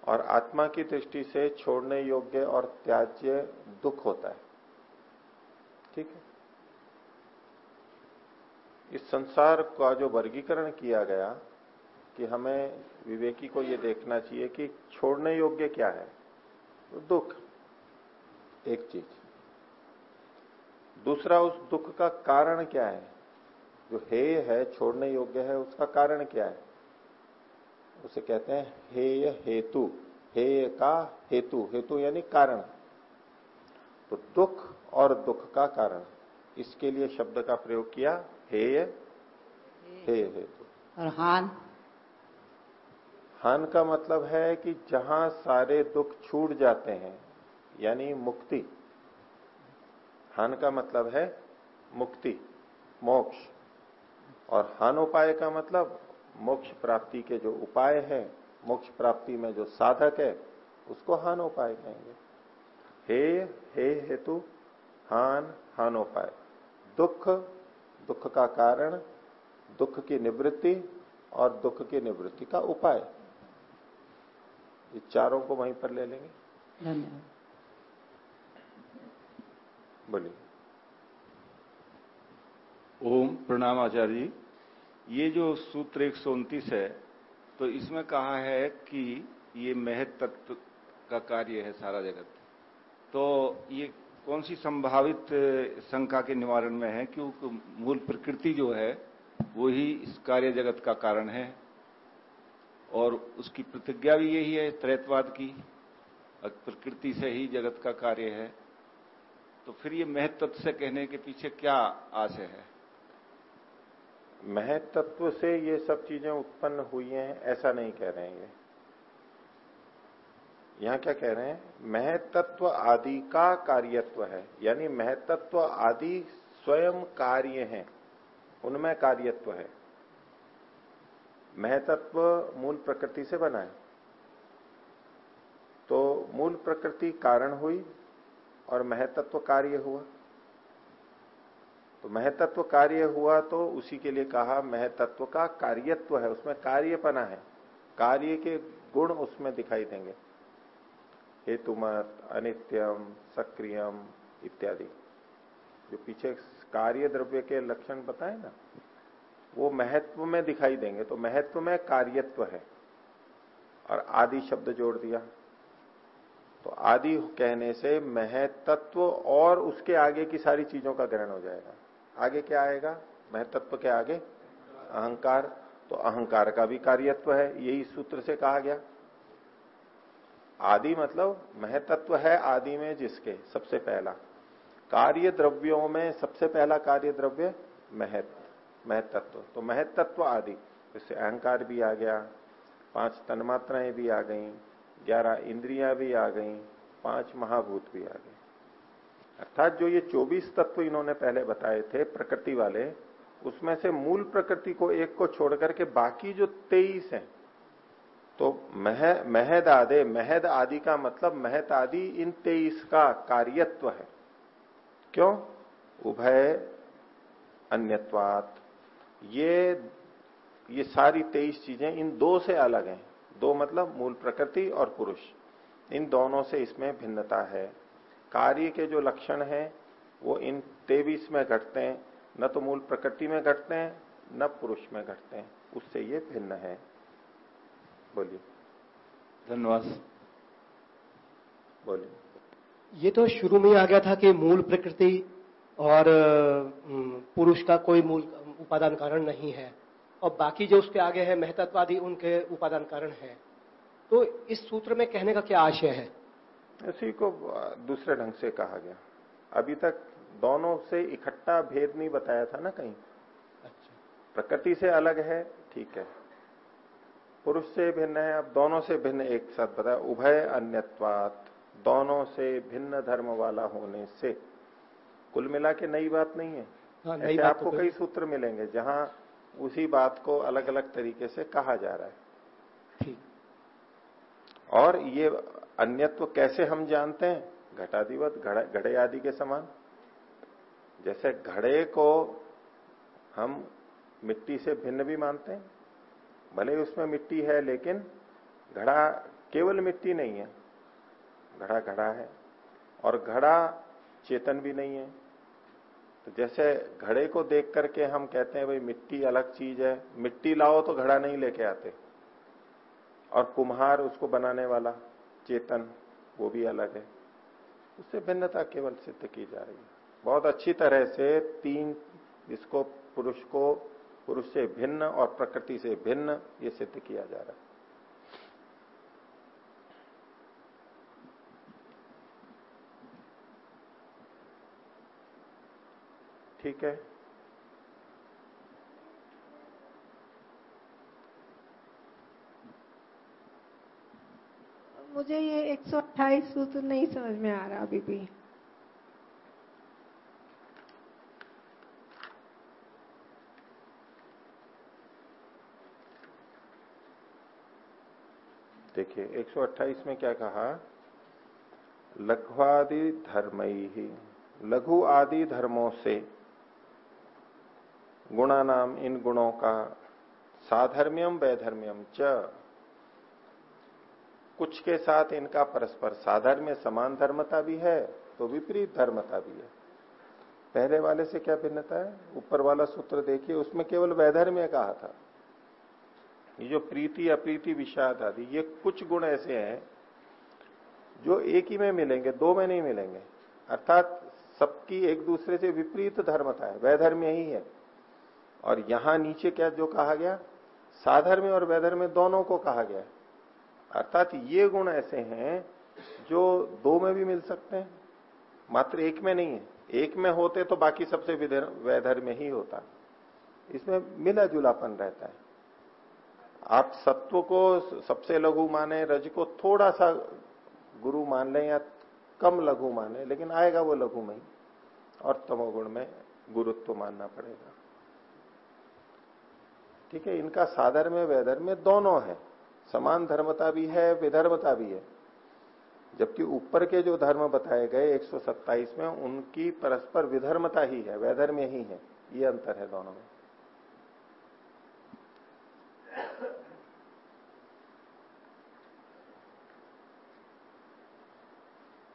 और आत्मा की दृष्टि से छोड़ने योग्य और त्याज्य दुख होता है। ठीक है? इस संसार का जो वर्गीकरण किया गया कि हमें विवेकी को यह देखना चाहिए कि छोड़ने योग्य क्या है तो दुख, एक चीज़। दूसरा, उस दुख का कारण क्या है? जो हे है छोड़ने योग्य है उसका कारण क्या है? उसे कहते हैं हेय हेतु। हेय का हेतु। हेतु यानी कारण। तो दुख और दुख का कारण। इसके लिए शब्द का प्रयोग किया हेय। हे हेतु। और हान? हान का मतलब है कि जहाँ सारे दुख छूट जाते हैं यानी मुक्ति। हान का मतलब है मुक्ति मोक्ष। और हानोपाय का मतलब मोक्ष प्राप्ति के जो उपाय है मोक्ष प्राप्ति में जो साधक है उसको हानोपाय कहेंगे। हे हे हेतु हान हानोपाय दुख दुख का कारण दुख की निवृत्ति और दुख की निवृत्ति का उपाय। ये चारों को वहीं पर ले लेंगे। धन्यवाद। बोलिए। ओम प्रणाम आचार्य जी। ये जो सूत्र एक सौ उनतीस है तो इसमें कहा है कि ये महत तत्व का कार्य है सारा जगत। तो ये कौन सी संभावित शंका के निवारण में है? क्योंकि मूल प्रकृति जो है, वो ही इस कार्य जगत का कारण है। और उसकी प्रतिज्ञा भी यही है, त्रैतवाद की। प्रकृति से ही जगत का कार्य है। तो फिर ये महत्व से कहने के पीछे क्या आशय है? महत्व से ये सब चीज़ें उत्पन्न हुई हैं, ऐसा नहीं कह रहे हैं ये। यहाँ क्या कह रहे हैं? महतत्व आदि का कार्यत्व है, यानी महतत्व आदि स्वयं कार्य हैं, उनमें कार्यत्व है। महतत्व मूल प्रकृति से बना है। तो मूल प्रकृति कारण हुई और महतत्व कार्य हुआ। तो महतत्व कार्य हुआ तो उसी के लिए कहा, महतत्व का कार्यत्व है, उसमें कार्यपना है। कार्य के गुण उसमें दिखाई देंगे। हेतुमत, अनित्यम, सक्रियम इत्यादि। जो पीछे कार्य द्रव्य के लक्षण बताए ना, वो महत्व में दिखाई देंगे। तो महत्व में कार्यत्व है। और आदि शब्द जोड़ दिया। तो आदि कहने से महतत्व और उसके आगे की सारी चीज़ों का ग्रहण हो जाएगा। आगे क्या आएगा? महतत्व के आगे अहंकार। तो अहंकार का भी कार्यत्व है, यही सूत्र से कहा गया। आदि मतलब महतत्व है आदि में जिसके, सबसे पहला। कार्य द्रव्यों में सबसे पहला कार्य द्रव्य महत महतत्व। तो महतत्व आदि, इससे अहंकार भी आ गया, पाँच तन्मात्राएँ भी आ गई, ग्यारह इंद्रियाँ भी आ गई, पाँच महाभूत भी आ गए। अर्थात जो ये चौबीस तत्व इन्होंने पहले बताए थे, प्रकृति वाले, उसमें से मूल प्रकृति को एक को छोड़ करके बाकी जो तेईस है तो मह, महद आदे, महद आदि का मतलब महत आदि इन तेईस का कार्यत्व है। क्यों? उभय, अन्यत्वात। ये ये सारी तेईस चीज़ें इन दो से अलग हैं। दो मतलब मूल प्रकृति और पुरुष। इन दोनों से इसमें भिन्नता है। कार्य के जो लक्षण हैं वो इन तेवीस में घटते हैं। न तो मूल प्रकृति में घटते हैं न पुरुष में घटते हैं। उससे ये भिन्न है। बोलिए। धन्यवाद। बोलिए। ये तो शुरू में आ गया था कि मूल प्रकृति और पुरुष का कोई मूल उपादान कारण नहीं है। और बाकी जो उसके आगे है महतत्वादी उनके उपादान कारण है। तो इस सूत्र में कहने का क्या आशय है? इसी को दूसरे ढंग से कहा गया। अभी तक दोनों से इकट्ठा भेद नहीं बताया था ना कहीं। अच्छा। प्रकृति से अलग है ठीक है। पुरुष से भिन्न है अब दोनों से भिन्न एक साथ बताया। उभय अन्यत्वात दोनों से भिन्न धर्म वाला होने से। कुल मिला के नई बात नहीं है। हाँ, ऐसे आपको तो कई सूत्र मिलेंगे जहाँ उसी बात को अलग अलग तरीके से कहा जा रहा है। ठीक। और ये अन्यत्व कैसे हम जानते हैं? घटाधिवत घड़े आदि के समान। जैसे घड़े को हम मिट्टी से भिन्न भी मानते हैं। भले उसमें मिट्टी है, लेकिन घड़ा केवल मिट्टी नहीं है। घड़ा घड़ा है। और घड़ा चेतन भी नहीं है। तो जैसे घड़े को देख करके हम कहते हैं, भाई, मिट्टी अलग चीज़ है। मिट्टी लाओ तो घड़ा नहीं लेके आते। और कुम्हार उसको बनाने वाला। चेतन, वो भी अलग है। उससे भिन्नता केवल सिद्ध की जा रही है। बहुत अच्छी तरह से तीन जिसको पुरुष को, पुरुष से भिन्न और प्रकृति से भिन्न ये सिद्ध किया जा रहा है। ठीक है? मुझे ये 128 सूत्र नहीं समझ में आ रहा अभी भी। देखिए 128 में क्या कहा? लघ्वादि धर्म ही लघु आदि धर्मों से गुणा नाम इन गुणों का साधर्म्यम वैधर्म्यम च कुछ के साथ इनका परस्पर साधर्म्य समान धर्मता भी है तो विपरीत धर्मता भी है। पहले वाले से क्या भिन्नता है? ऊपर वाला सूत्र देखिए, उसमें केवल वैधर्म्य कहा था। ये जो प्रीति, अप्रीति, विषाद आदि, ये कुछ गुण ऐसे हैं, जो एक ही में मिलेंगे, दो में नहीं मिलेंगे। अर्थात सबकी एक दूसरे से विपरीत धर्मता है वैधर्म ही है। और यहाँ नीचे क्या, जो कहा गया? साधर्म और वैधर्म दोनों को कहा गया अर्थात ये गुण ऐसे हैं जो दो में भी मिल सकते हैं, मात्र एक में नहीं है। एक में होते तो बाकी सबसे वैधर्म ही होता। इसमें मिला जुलापन रहता है। आप सत्व को सबसे लघु माने, रज को थोड़ा सा गुरु मान लें या कम लघु माने, लेकिन आएगा वो लघु में और तमोगुण में गुरुत्व मानना पड़ेगा। ठीक है, इनका साधर में वैधर में दोनों है। समान धर्मता भी है, विधर्मता भी है। जबकि ऊपर के जो धर्म बताए गए 127 में, उनकी परस्पर विधर्मता ही है वैधर्म ही है। ये अंतर है दोनों में।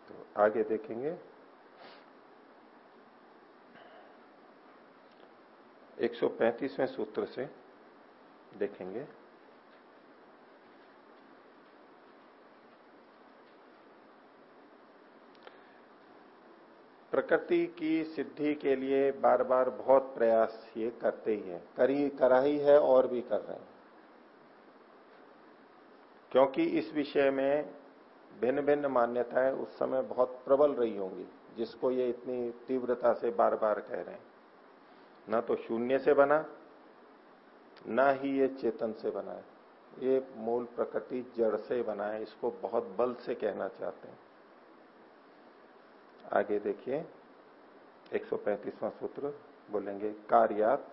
तो आगे देखेंगे। 135वें सूत्र से देखेंगे। प्रकृति की सिद्धि के लिए बार बार बहुत प्रयास ये करते ही है। करी, करा ही है और भी कर रहे हैं। क्योंकि इस विषय में भिन्न भिन्न मान्यताएँ उस समय बहुत प्रबल रही होंगी, जिसको ये इतनी तीव्रता से बार बार कह रहे हैं। ना तो शून्य से बना, ना ही ये चेतन से बना है। ये मूल प्रकृति जड़ से बना है, इसको बहुत बल से कहना चाहते हैं। आगे देखिए 135वां सूत्र बोलेंगे, कार्यात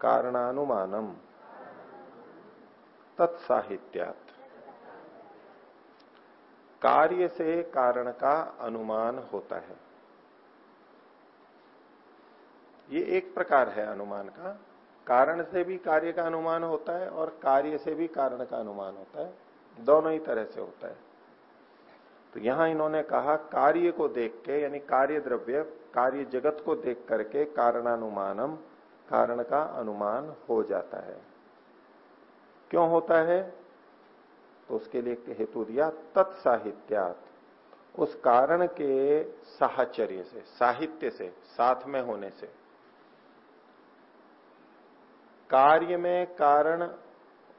कारणानुमानम, तत्साहित्यात। कार्य से कारण का अनुमान होता है। ये एक प्रकार है अनुमान का। कारण से भी कार्य का अनुमान होता है और कार्य से भी कारण का अनुमान होता है। दोनों ही तरह से होता है। तो यहाँ इन्होंने कहा, कार्य को देख के यानी कार्य द्रव्य, कार्य जगत को देख करके कारणानुमानम, कारण का अनुमान हो जाता है। क्यों होता है? तो उसके लिए हेतु दिया, तत्साहित्यात। उस कारण के साहचर्य से, साहित्य से, साथ में होने से। कार्य में कारण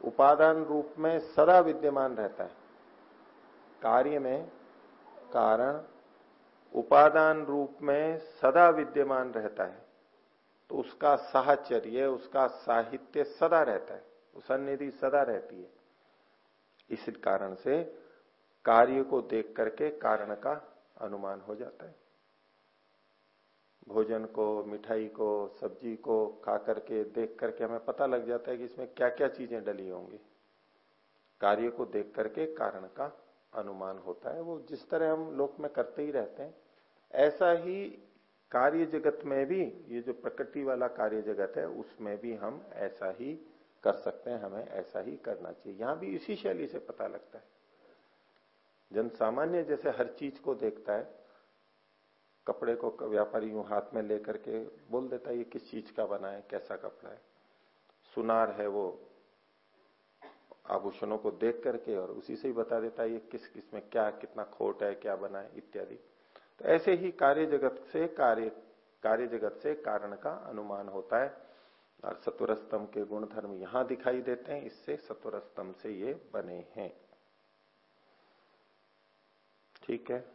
उपादान रूप में सदा विद्यमान रहता है। कार्य में कारण उपादान रूप में सदा विद्यमान रहता है। तो उसका साहचर्य, उसका साहित्य सदा रहता है। सन्निधि सदा रहती है। इस कारण से कार्य को देख करके कारण का अनुमान हो जाता है। भोजन को, मिठाई को, सब्ज़ी को खा करके, देख करके हमें पता लग जाता है कि इसमें क्या क्या चीज़ें डली होंगी। कार्य को देख करके कारण का अनुमान होता है, वो जिस तरह हम लोक में करते ही रहते हैं, ऐसा ही कार्य जगत में भी, ये जो प्रकृति वाला कार्य जगत है, उसमें भी हम ऐसा ही कर सकते हैं, हमें ऐसा ही करना चाहिए। यहाँ भी इसी शैली से पता लगता है। जन सामान्य जैसे हर चीज़ को देखता है, कपड़े को व्यापारी यूँ हाथ में लेकर के बोल देता है, ये किस चीज़ का बना है, कैसा कपड़ा है। सुनार है वो आभूषणों को देख करके और उसी से ही बता देता है ये किस किसमें क्या, कितना खोट है, क्या बना है, इत्यादि। तो ऐसे ही कार्य जगत से कार्य कार्य जगत से कारण का अनुमान होता है। और सत्वर स्तंभ के गुण धर्म यहाँ दिखाई देते हैं, इससे सत्वर स्तंभ से ये बने हैं। ठीक है?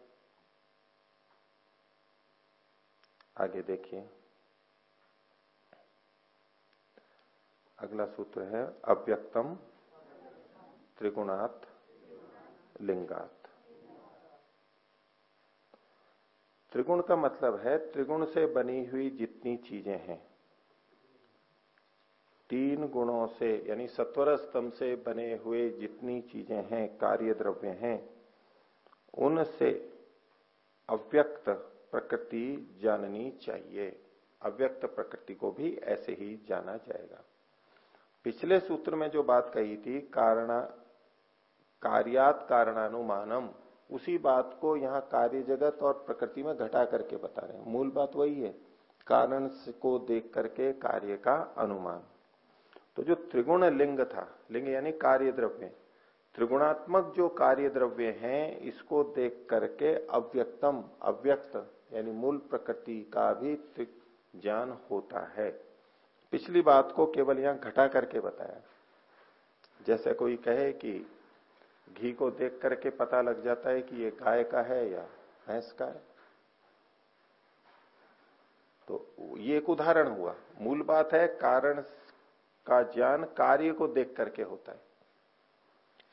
आगे देखिए। अगला सूत्र है, अव्यक्तम त्रिगुणात लिंगात। त्रिगुण का मतलब है, त्रिगुण से बनी हुई जितनी चीज़ें हैं। तीन गुणों से, यानी सत्वर स्तंभ से बने हुए जितनी चीज़ें हैं कार्य द्रव्य हैं उनसे अव्यक्त प्रकृति जाननी चाहिए। अव्यक्त प्रकृति को भी ऐसे ही जाना जाएगा। पिछले सूत्र में जो बात कही थी, कारण कार्यात कारणानुमानम। उसी बात को यहाँ कार्य जगत और प्रकृति में घटा करके बता रहे हैं। मूल बात वही है। कारण को देख करके कार्य का अनुमान। तो जो त्रिगुण लिंग था, लिंग यानी कार्य द्रव्य त्रिगुणात्मक जो कार्य द्रव्य हैं, इसको देख करके अव्यक्तम, अव्यक्त, यानी मूल प्रकृति का भी ज्ञान होता है। पिछली बात को केवल यहाँ घटा करके बताया। जैसे कोई कहे कि घी को देख करके पता लग जाता है कि ये गाय का है या भैंस का है। तो ये एक उदाहरण हुआ। मूल बात है कारण का ज्ञान कार्य को देख करके होता है।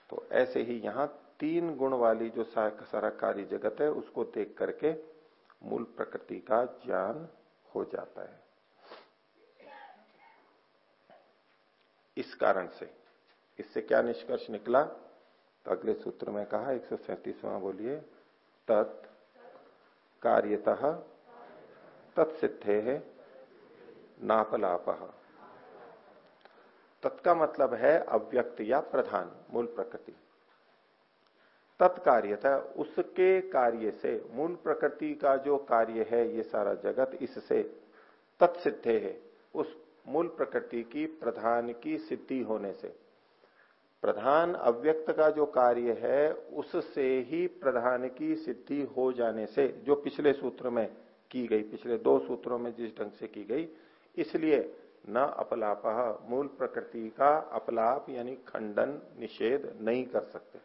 तो ऐसे ही यहाँ तीन गुण वाली जो सारा कार्य जगत है, उसको देख करके मूल प्रकृति का ज्ञान हो जाता है। इस कारण से। इससे क्या निष्कर्ष निकला? तो अगले सूत्र में कहा, एक सौ बोलिए, तत् कार्यतः तत्सिद्धे है नापलाप तत्का मतलब है अव्यक्त या प्रधान, मूल प्रकृति। तत्कार्यता उसके कार्य से, मूल प्रकृति का जो कार्य है ये सारा जगत, इससे तत्सिद्धे है उस मूल प्रकृति की प्रधान की सिद्धि होने से। प्रधान अव्यक्त का जो कार्य है, उससे ही प्रधान की सिद्धि हो जाने से, जो पिछले सूत्र में की गई, पिछले दो सूत्रों में जिस ढंग से की गई, इसलिए न अपलाप, मूल प्रकृति का अपलाप यानी खंडन, निषेध नहीं कर सकते।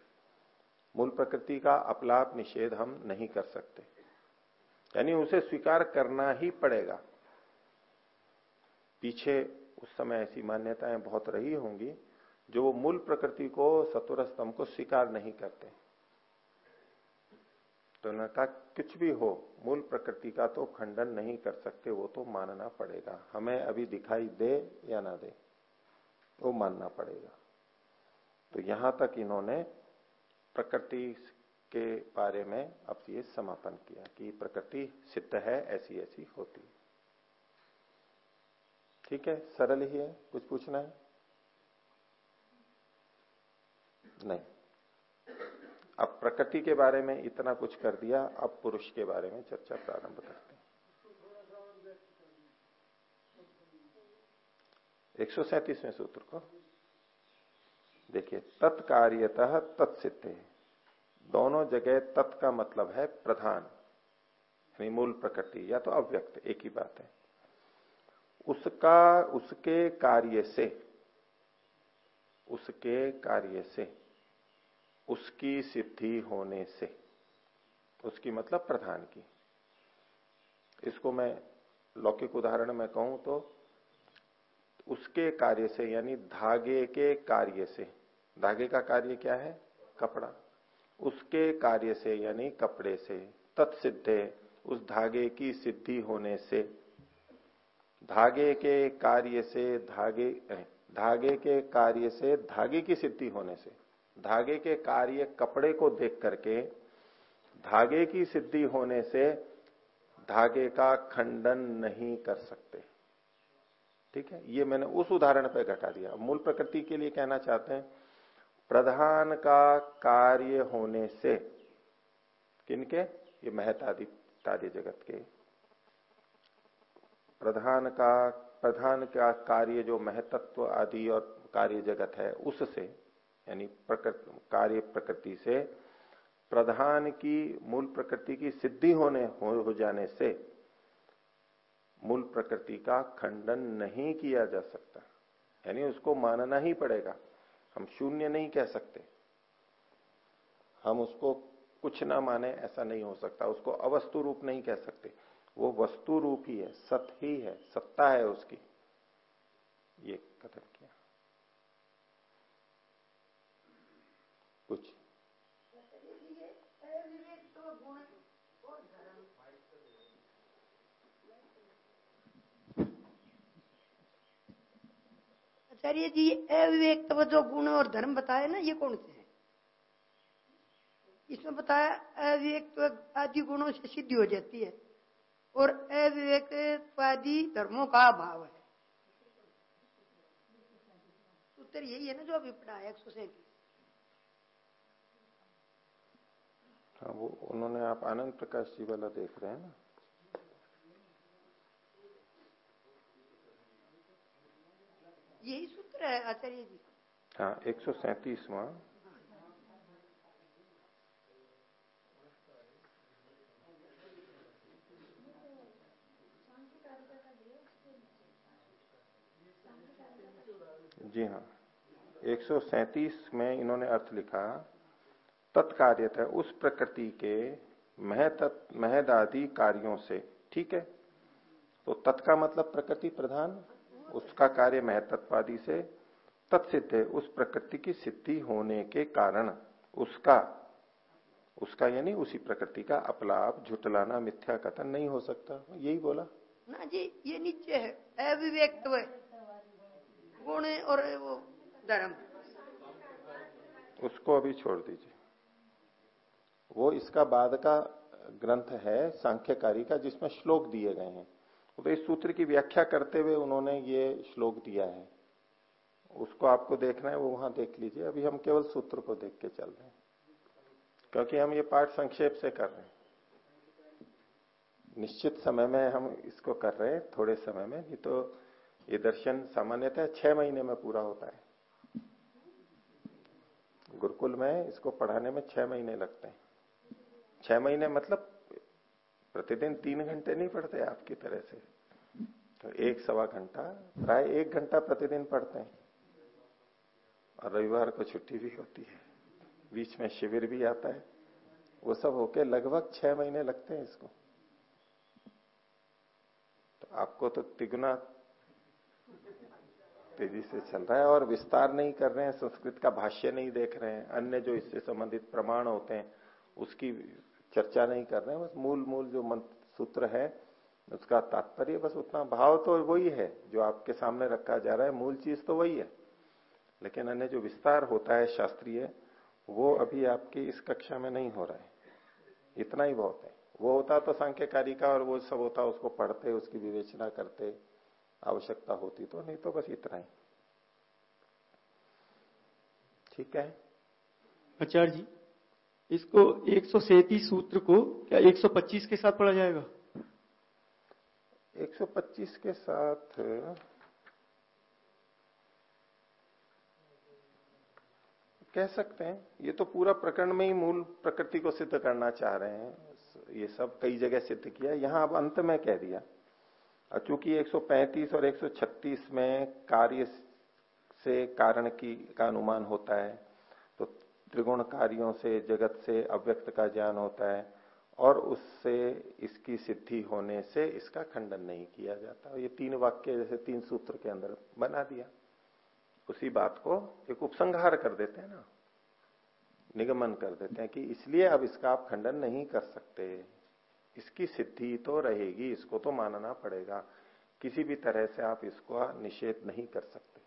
मूल प्रकृति का अपलाप, निषेध हम नहीं कर सकते। यानी उसे स्वीकार करना ही पड़ेगा। पीछे उस समय ऐसी मान्यताएँ बहुत रही होंगी जो वो मूल प्रकृति को सत्वर स्तंभ को स्वीकार नहीं करते। तो उन्होंने कहा, कुछ भी हो, मूल प्रकृति का तो खंडन नहीं कर सकते, वो तो मानना पड़ेगा। हमें अभी दिखाई दे या ना दे, वो मानना पड़ेगा। तो यहाँ तक इन्होंने प्रकृति के बारे में अब ये समापन किया कि प्रकृति सिद्ध है ऐसी ऐसी होती ठीक है, सरल ही है, कुछ पूछना है? नहीं। अब प्रकृति के बारे में इतना कुछ कर दिया, अब पुरुष के बारे में चर्चा प्रारंभ करते हैं। एक सौ सूत्र को देखिए। तत्कार्यतः तत्सिद्ध। दोनों जगह तत् का मतलब है प्रधान, यानी मूल प्रकृति, या तो अव्यक्त, एक ही बात है। उसका, उसके कार्य से, उसके कार्य से उसकी सिद्धि होने से। उसकी मतलब प्रधान की। इसको मैं लौकिक उदाहरण में कहूँ तो उसके कार्य से, यानी धागे के कार्य से। धागे का कार्य क्या है? कपड़ा। उसके कार्य से, यानी कपड़े से, तत्सिद्धे उस धागे की सिद्धि होने से। धागे के कार्य से धागे धागे के कार्य से धागे की सिद्धि होने से। धागे के कार्य कपड़े को देख करके, धागे की सिद्धि होने से धागे का खंडन नहीं कर सकते। ठीक है? ये मैंने उस उदाहरण पे घटा दिया। मूल प्रकृति के लिए कहना चाहते हैं, प्रधान का कार्य होने से किनके ये महतादि कार्य जगत के। प्रधान का प्रधान का कार्य जो महतत्व आदि और कार्य जगत है, उससे यानी कार्य प्रकृति से प्रधान की मूल प्रकृति की सिद्धि होने हो, हो जाने से मूल प्रकृति का खंडन नहीं किया जा सकता। यानी उसको मानना ही पड़ेगा। हम शून्य नहीं कह सकते। हम उसको कुछ ना माने ऐसा नहीं हो सकता। उसको अवस्तु रूप नहीं कह सकते। वो वस्तु रूप ही है सत ही है सत्ता है उसकी। ये कथन किया कुछ आचार्य जी अविवेक तो जो गुण और धर्म बताए ना, ये कौन से हैं? इसमें बताया अविवेक आदि गुणों से सिद्धि हो जाती है, और अविवेक आदि धर्मों का अभाव है। उत्तर यही है ना जो अभी पढ़ा है, एक सौ सैंतीस। हाँ वो उन्होंने आप आनंद प्रकाश जी वाला देख रहे हैं ना? यही सूत्र है आचार्य जी हाँ एक सौ सैतीसवा जी हाँ। एक सौ सैतीस में इन्होंने अर्थ लिखा तत्कार्य है उस प्रकृति के महत महदादि कार्यों से। ठीक है? तो तत्का मतलब प्रकृति प्रधान? उसका कार्य महतत्वादि से तत्सिद्ध है उस प्रकृति की सिद्धि होने के कारण उसका उसका यानी उसी प्रकृति का अपलाप झुटलाना मिथ्या कथन नहीं हो सकता। यही बोला? ना जी ये नीचे है अविवेक गुण और वो धर्म। उसको अभी छोड़ दीजिए। वो इसका बाद का ग्रंथ है सांख्यकारी का जिसमें श्लोक दिए गए हैं। तो इस सूत्र की व्याख्या करते हुए उन्होंने ये श्लोक दिया है। उसको आपको देखना है, वो वहाँ देख लीजिए। अभी हम केवल सूत्र को देख के चल रहे हैं, क्योंकि हम ये पाठ संक्षेप से कर रहे हैं। निश्चित समय में हम इसको कर रहे हैं, थोड़े समय में, नहीं तो ये दर्शन सामान्यतः छह महीने में पूरा होता है। गुरुकुल में इसको पढ़ाने में छह महीने लगते हैं। छह महीने मतलब प्रतिदिन तीन घंटे नहीं पढ़ते आपकी तरह से। तो एक सवा घंटा, प्राय एक घंटा प्रतिदिन पढ़ते हैं। और रविवार को छुट्टी भी होती है। बीच में शिविर भी आता है। वो सब होके लगभग छह महीने लगते हैं इसको। तो आपको तो तिगुना तेज़ी से चल रहा है और विस्तार नहीं कर रहे हैं, संस्कृत का भाष्य नहीं देख रहे हैं। अन्य जो इससे संबंधित प्रमाण होते हैं, उसकी चर्चा नहीं कर रहे हैं, बस मूल मूल जो मंत्र सूत्र है, उसका तात्पर्य, बस उतना भाव तो वही है, जो आपके सामने रखा जा रहा है, मूल चीज़ तो वही है। लेकिन अन्य जो विस्तार होता है शास्त्रीय, वो अभी आपकी इस कक्षा में नहीं हो रहा है। इतना ही बहुत है। वो होता तो सांख्यकारी का और वो सब होता, उसको पढ़ते, उसकी विवेचना करते, आवश्यकता होती तो नहीं तो बस इतना ही। ठीक है? आचार्य जी। इसको एक सूत्र को क्या 125 के साथ पढ़ा जाएगा? 125 के साथ कह सकते हैं। ये तो पूरा प्रकरण में ही मूल प्रकृति को सिद्ध करना चाह रहे हैं। ये सब कई जगह सिद्ध किया। यहाँ अब अंत में कह दिया। और चूँकि 135 और 136 में कार्य से कारण की का अनुमान होता है त्रिगुण कार्यों से, जगत से अव्यक्त का ज्ञान होता है और उससे, इसकी सिद्धि होने से इसका खंडन नहीं किया जाता। ये तीन वाक्य जैसे तीन सूत्र के अंदर बना दिया। उसी बात को एक उपसंहार कर देते हैं ना। निगमन कर देते हैं कि इसलिए अब इसका आप खंडन नहीं कर सकते। इसकी सिद्धि तो रहेगी, इसको तो मानना पड़ेगा। किसी भी तरह से आप इसको निषेध नहीं कर सकते।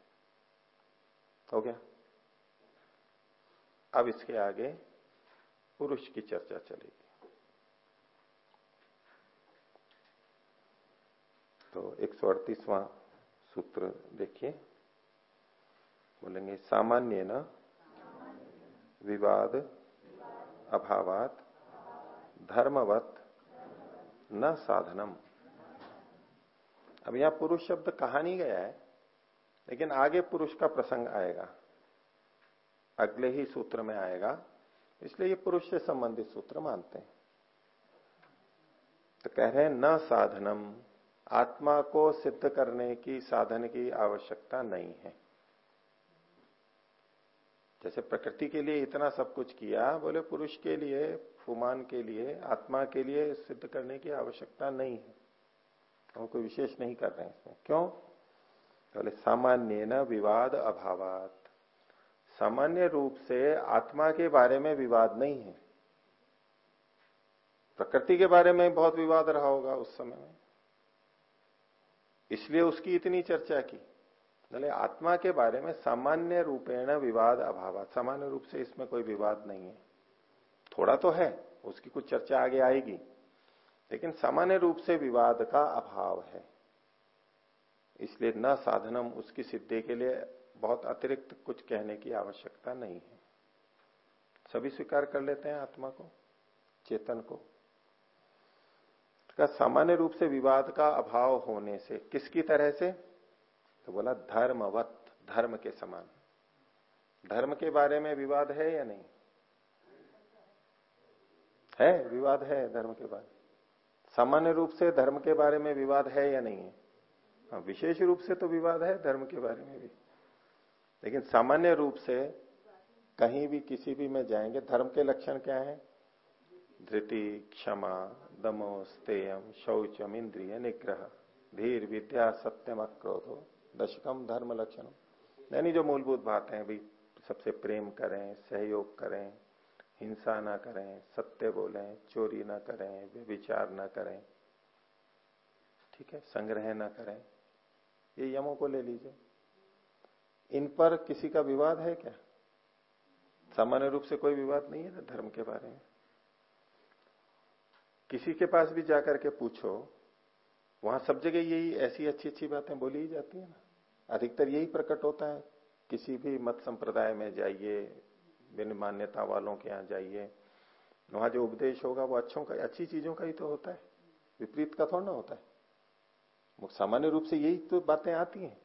हो गया? अब इसके आगे पुरुष की चर्चा चलेगी। तो एक सौ सूत्र देखिए। बोलेंगे, सामान्य न विवाद अभावात धर्मवत न साधनम। अब यहाँ पुरुष शब्द कहा नहीं गया है, लेकिन आगे पुरुष का प्रसंग आएगा। अगले ही सूत्र में आएगा। इसलिए ये पुरुष से संबंधित सूत्र मानते हैं। तो कह रहे हैं, न साधनम, आत्मा को सिद्ध करने की, साधन की आवश्यकता नहीं है। जैसे प्रकृति के लिए इतना सब कुछ किया, बोले, पुरुष के लिए, फुमान के लिए, आत्मा के लिए सिद्ध करने की आवश्यकता नहीं है। हम कोई विशेष नहीं कर रहे हैं इसमें। क्यों? बोले, सामान्य न विवाद अभावात। सामान्य रूप से आत्मा के बारे में विवाद नहीं है। प्रकृति के बारे में बहुत विवाद रहा होगा उस समय में। इसलिए उसकी इतनी चर्चा की। बोले आत्मा के बारे में सामान्य रूपेण विवाद अभाव सामान्य रूप से इसमें कोई विवाद नहीं है। थोड़ा तो है, उसकी कुछ चर्चा आगे आएगी। लेकिन सामान्य रूप से विवाद का अभाव है। इसलिए न साधनम उसकी सिद्धि के लिए बहुत अतिरिक्त कुछ कहने की आवश्यकता नहीं है। सभी स्वीकार कर लेते हैं आत्मा को, चेतन को। का सामान्य रूप से विवाद का अभाव होने से किसकी तरह से? तो बोला धर्मवत, धर्म के समान। धर्म के बारे में विवाद है या नहीं? है, विवाद है धर्म के बारे सामान्य रूप से धर्म के बारे में विवाद है या नहीं है? हाँ विशेष रूप से तो विवाद है धर्म के बारे में भी। लेकिन सामान्य रूप से कहीं भी किसी भी में जाएँगे, धर्म के लक्षण क्या है? धृति, क्षमा दमो स्तेयम शौचम, इंद्रिय, निग्रह, धीर, विद्या, सत्यम, अक्रोधो, दशकम, धर्म लक्षण। यानी जो मूलभूत बात है भाई सबसे प्रेम करें, सहयोग करें, हिंसा ना करें, सत्य बोलें, चोरी ना करें विचार ना करें, ठीक है? संग्रह ना करें। ये यमों को ले लीजिए। इन पर किसी का विवाद है क्या? सामान्य रूप से कोई विवाद नहीं है ना धर्म के बारे में। किसी के पास भी जाकर के पूछो, वहाँ सब जगह यही ऐसी अच्छी अच्छी बातें बोली ही जाती है ना। अधिकतर यही प्रकट होता है, किसी भी मत संप्रदाय में जाइए बिन मान्यता वालों के यहाँ जाइए, वहाँ जो उपदेश होगा वो अच्छों का, अच्छी चीज़ों का ही तो होता है, विपरीत का थोड़ा ना होता है। सामान्य रूप से यही तो बातें आती हैं।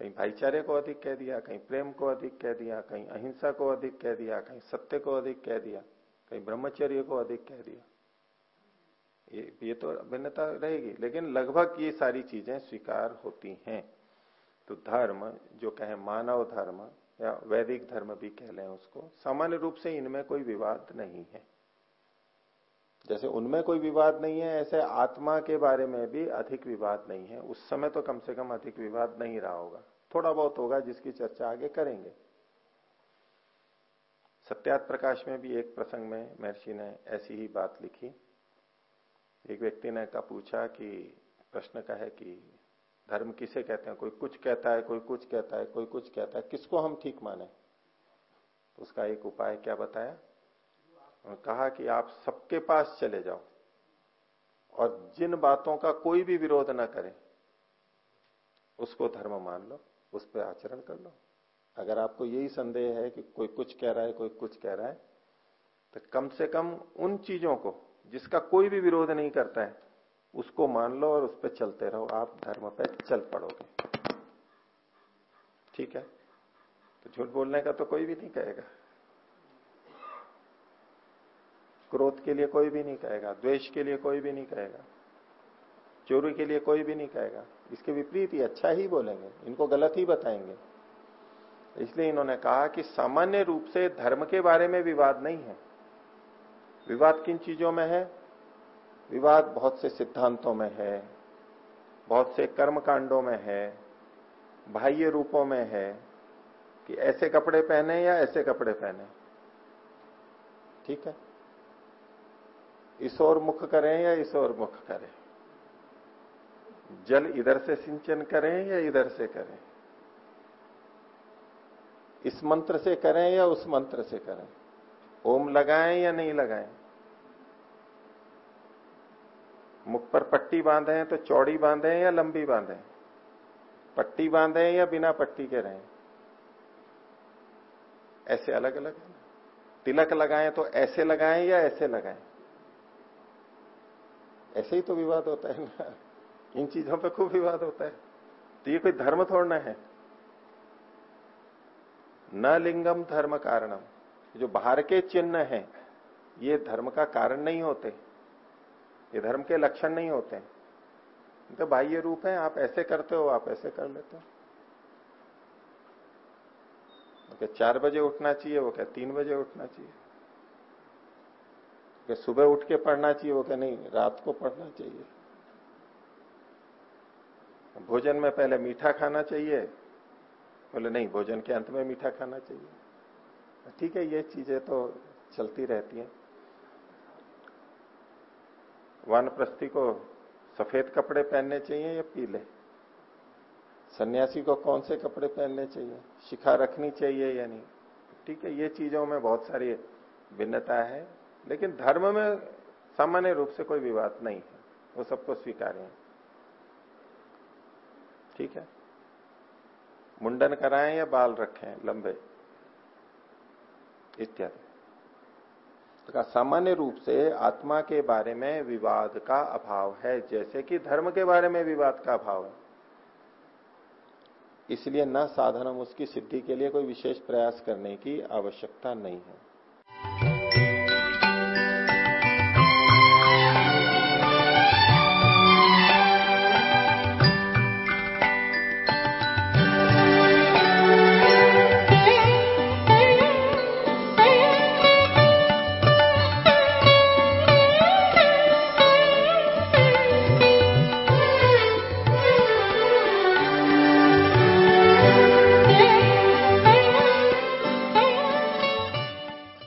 कहीं भाईचारे को अधिक कह दिया, कहीं प्रेम को अधिक कह दिया, कहीं अहिंसा को अधिक कह दिया, कहीं सत्य को अधिक कह दिया, कहीं ब्रह्मचर्य को अधिक कह दिया। ये ये तो भिन्नता रहेगी, लेकिन लगभग ये सारी चीज़ें स्वीकार होती हैं। तो धर्म, जो कहे मानव धर्म या वैदिक धर्म भी कह लें उसको, सामान्य रूप से इनमें कोई विवाद नहीं है। जैसे उनमें कोई विवाद नहीं है, ऐसे आत्मा के बारे में भी अधिक विवाद नहीं है। उस समय तो कम से कम अधिक विवाद नहीं रहा होगा। थोड़ा बहुत होगा, जिसकी चर्चा आगे करेंगे। सत्यात प्रकाश में भी एक प्रसंग में महर्षि ने ऐसी ही बात लिखी। एक व्यक्ति ने का पूछा कि, प्रश्न का है कि, धर्म किसे कहते हैं? कोई कुछ कहता है, कोई कुछ कहता है, कोई कुछ कहता है, किसको हम ठीक माने? तो उसका एक उपाय क्या बताया? कहा कि आप सबके पास चले जाओ और जिन बातों का कोई भी विरोध ना करे, उसको धर्म मान लो, उस पर आचरण कर लो। अगर आपको यही संदेह है कि कोई कुछ कह रहा है, कोई कुछ कह रहा है तो कम से कम उन चीज़ों को जिसका कोई भी विरोध नहीं करता है, उसको मान लो और उस पर चलते रहो। आप धर्म पे चल पड़ोगे। ठीक है? तो झूठ बोलने का तो कोई भी नहीं कहेगा। क्रोध के लिए कोई भी नहीं कहेगा, द्वेष के लिए कोई भी नहीं कहेगा, चोरी के लिए कोई भी नहीं कहेगा। इसके विपरीत ही अच्छा ही बोलेंगे, इनको गलत ही बताएँगे। इसलिए इन्होंने कहा कि सामान्य रूप से धर्म के बारे में विवाद नहीं है। विवाद किन चीज़ों में है? विवाद बहुत से सिद्धांतों में है, बहुत से कर्म कांडों में है, बाह्य रूपों में है, कि ऐसे कपड़े पहने या ऐसे कपड़े पहने। ठीक है? इस ओर मुख करें या इस ओर मुख करें? जल इधर से सिंचन करें या इधर से करें? इस मंत्र से करें या उस मंत्र से करें? ओम लगाएँ या नहीं लगाएँ? मुख पर पट्टी बांधे तो चौड़ी बांधे या लंबी बांधे? पट्टी बांधे या बिना पट्टी के रहें? ऐसे अलग अलग है तिलक लगाएँ तो ऐसे लगाएँ या ऐसे लगाएँ? ऐसे ही तो विवाद होता है ना। इन चीज़ों पे खूब विवाद होता है। तो ये कोई धर्म थोड़ना है? न लिंगम धर्म कारणम। जो बाहर के चिन्ह हैं, ये धर्म का कारण नहीं होते। ये धर्म के लक्षण नहीं होते। तो बाह्य रूप है, आप ऐसे करते हो, आप ऐसे कर लेते हो। क्या चार बजे उठना चाहिए, वो क्या तीन बजे उठना चाहिए? क्या सुबह उठ के पढ़ना चाहिए, वो क्या नहीं, रात को पढ़ना चाहिए। भोजन में पहले मीठा खाना चाहिए। बोले, नहीं, भोजन के अंत में मीठा खाना चाहिए। ठीक है, ये चीज़ें तो चलती रहती हैं। वानप्रस्थी को सफ़ेद कपड़े पहनने चाहिए या पीले? सन्यासी को कौन से कपड़े पहनने चाहिए? शिखा रखनी चाहिए या नहीं? ठीक है, ये चीज़ों में बहुत सारी भिन्नता है। लेकिन धर्म में सामान्य रूप से कोई विवाद नहीं है। वो सबको स्वीकार है। ठीक है? मुंडन कराएँ या बाल रखें, लंबे? इत्यादि। तो सामान्य रूप से आत्मा के बारे में विवाद का अभाव है, जैसे कि धर्म के बारे में विवाद का अभाव है। इसलिए न साधन उसकी सिद्धि के लिए कोई विशेष प्रयास करने की आवश्यकता नहीं है।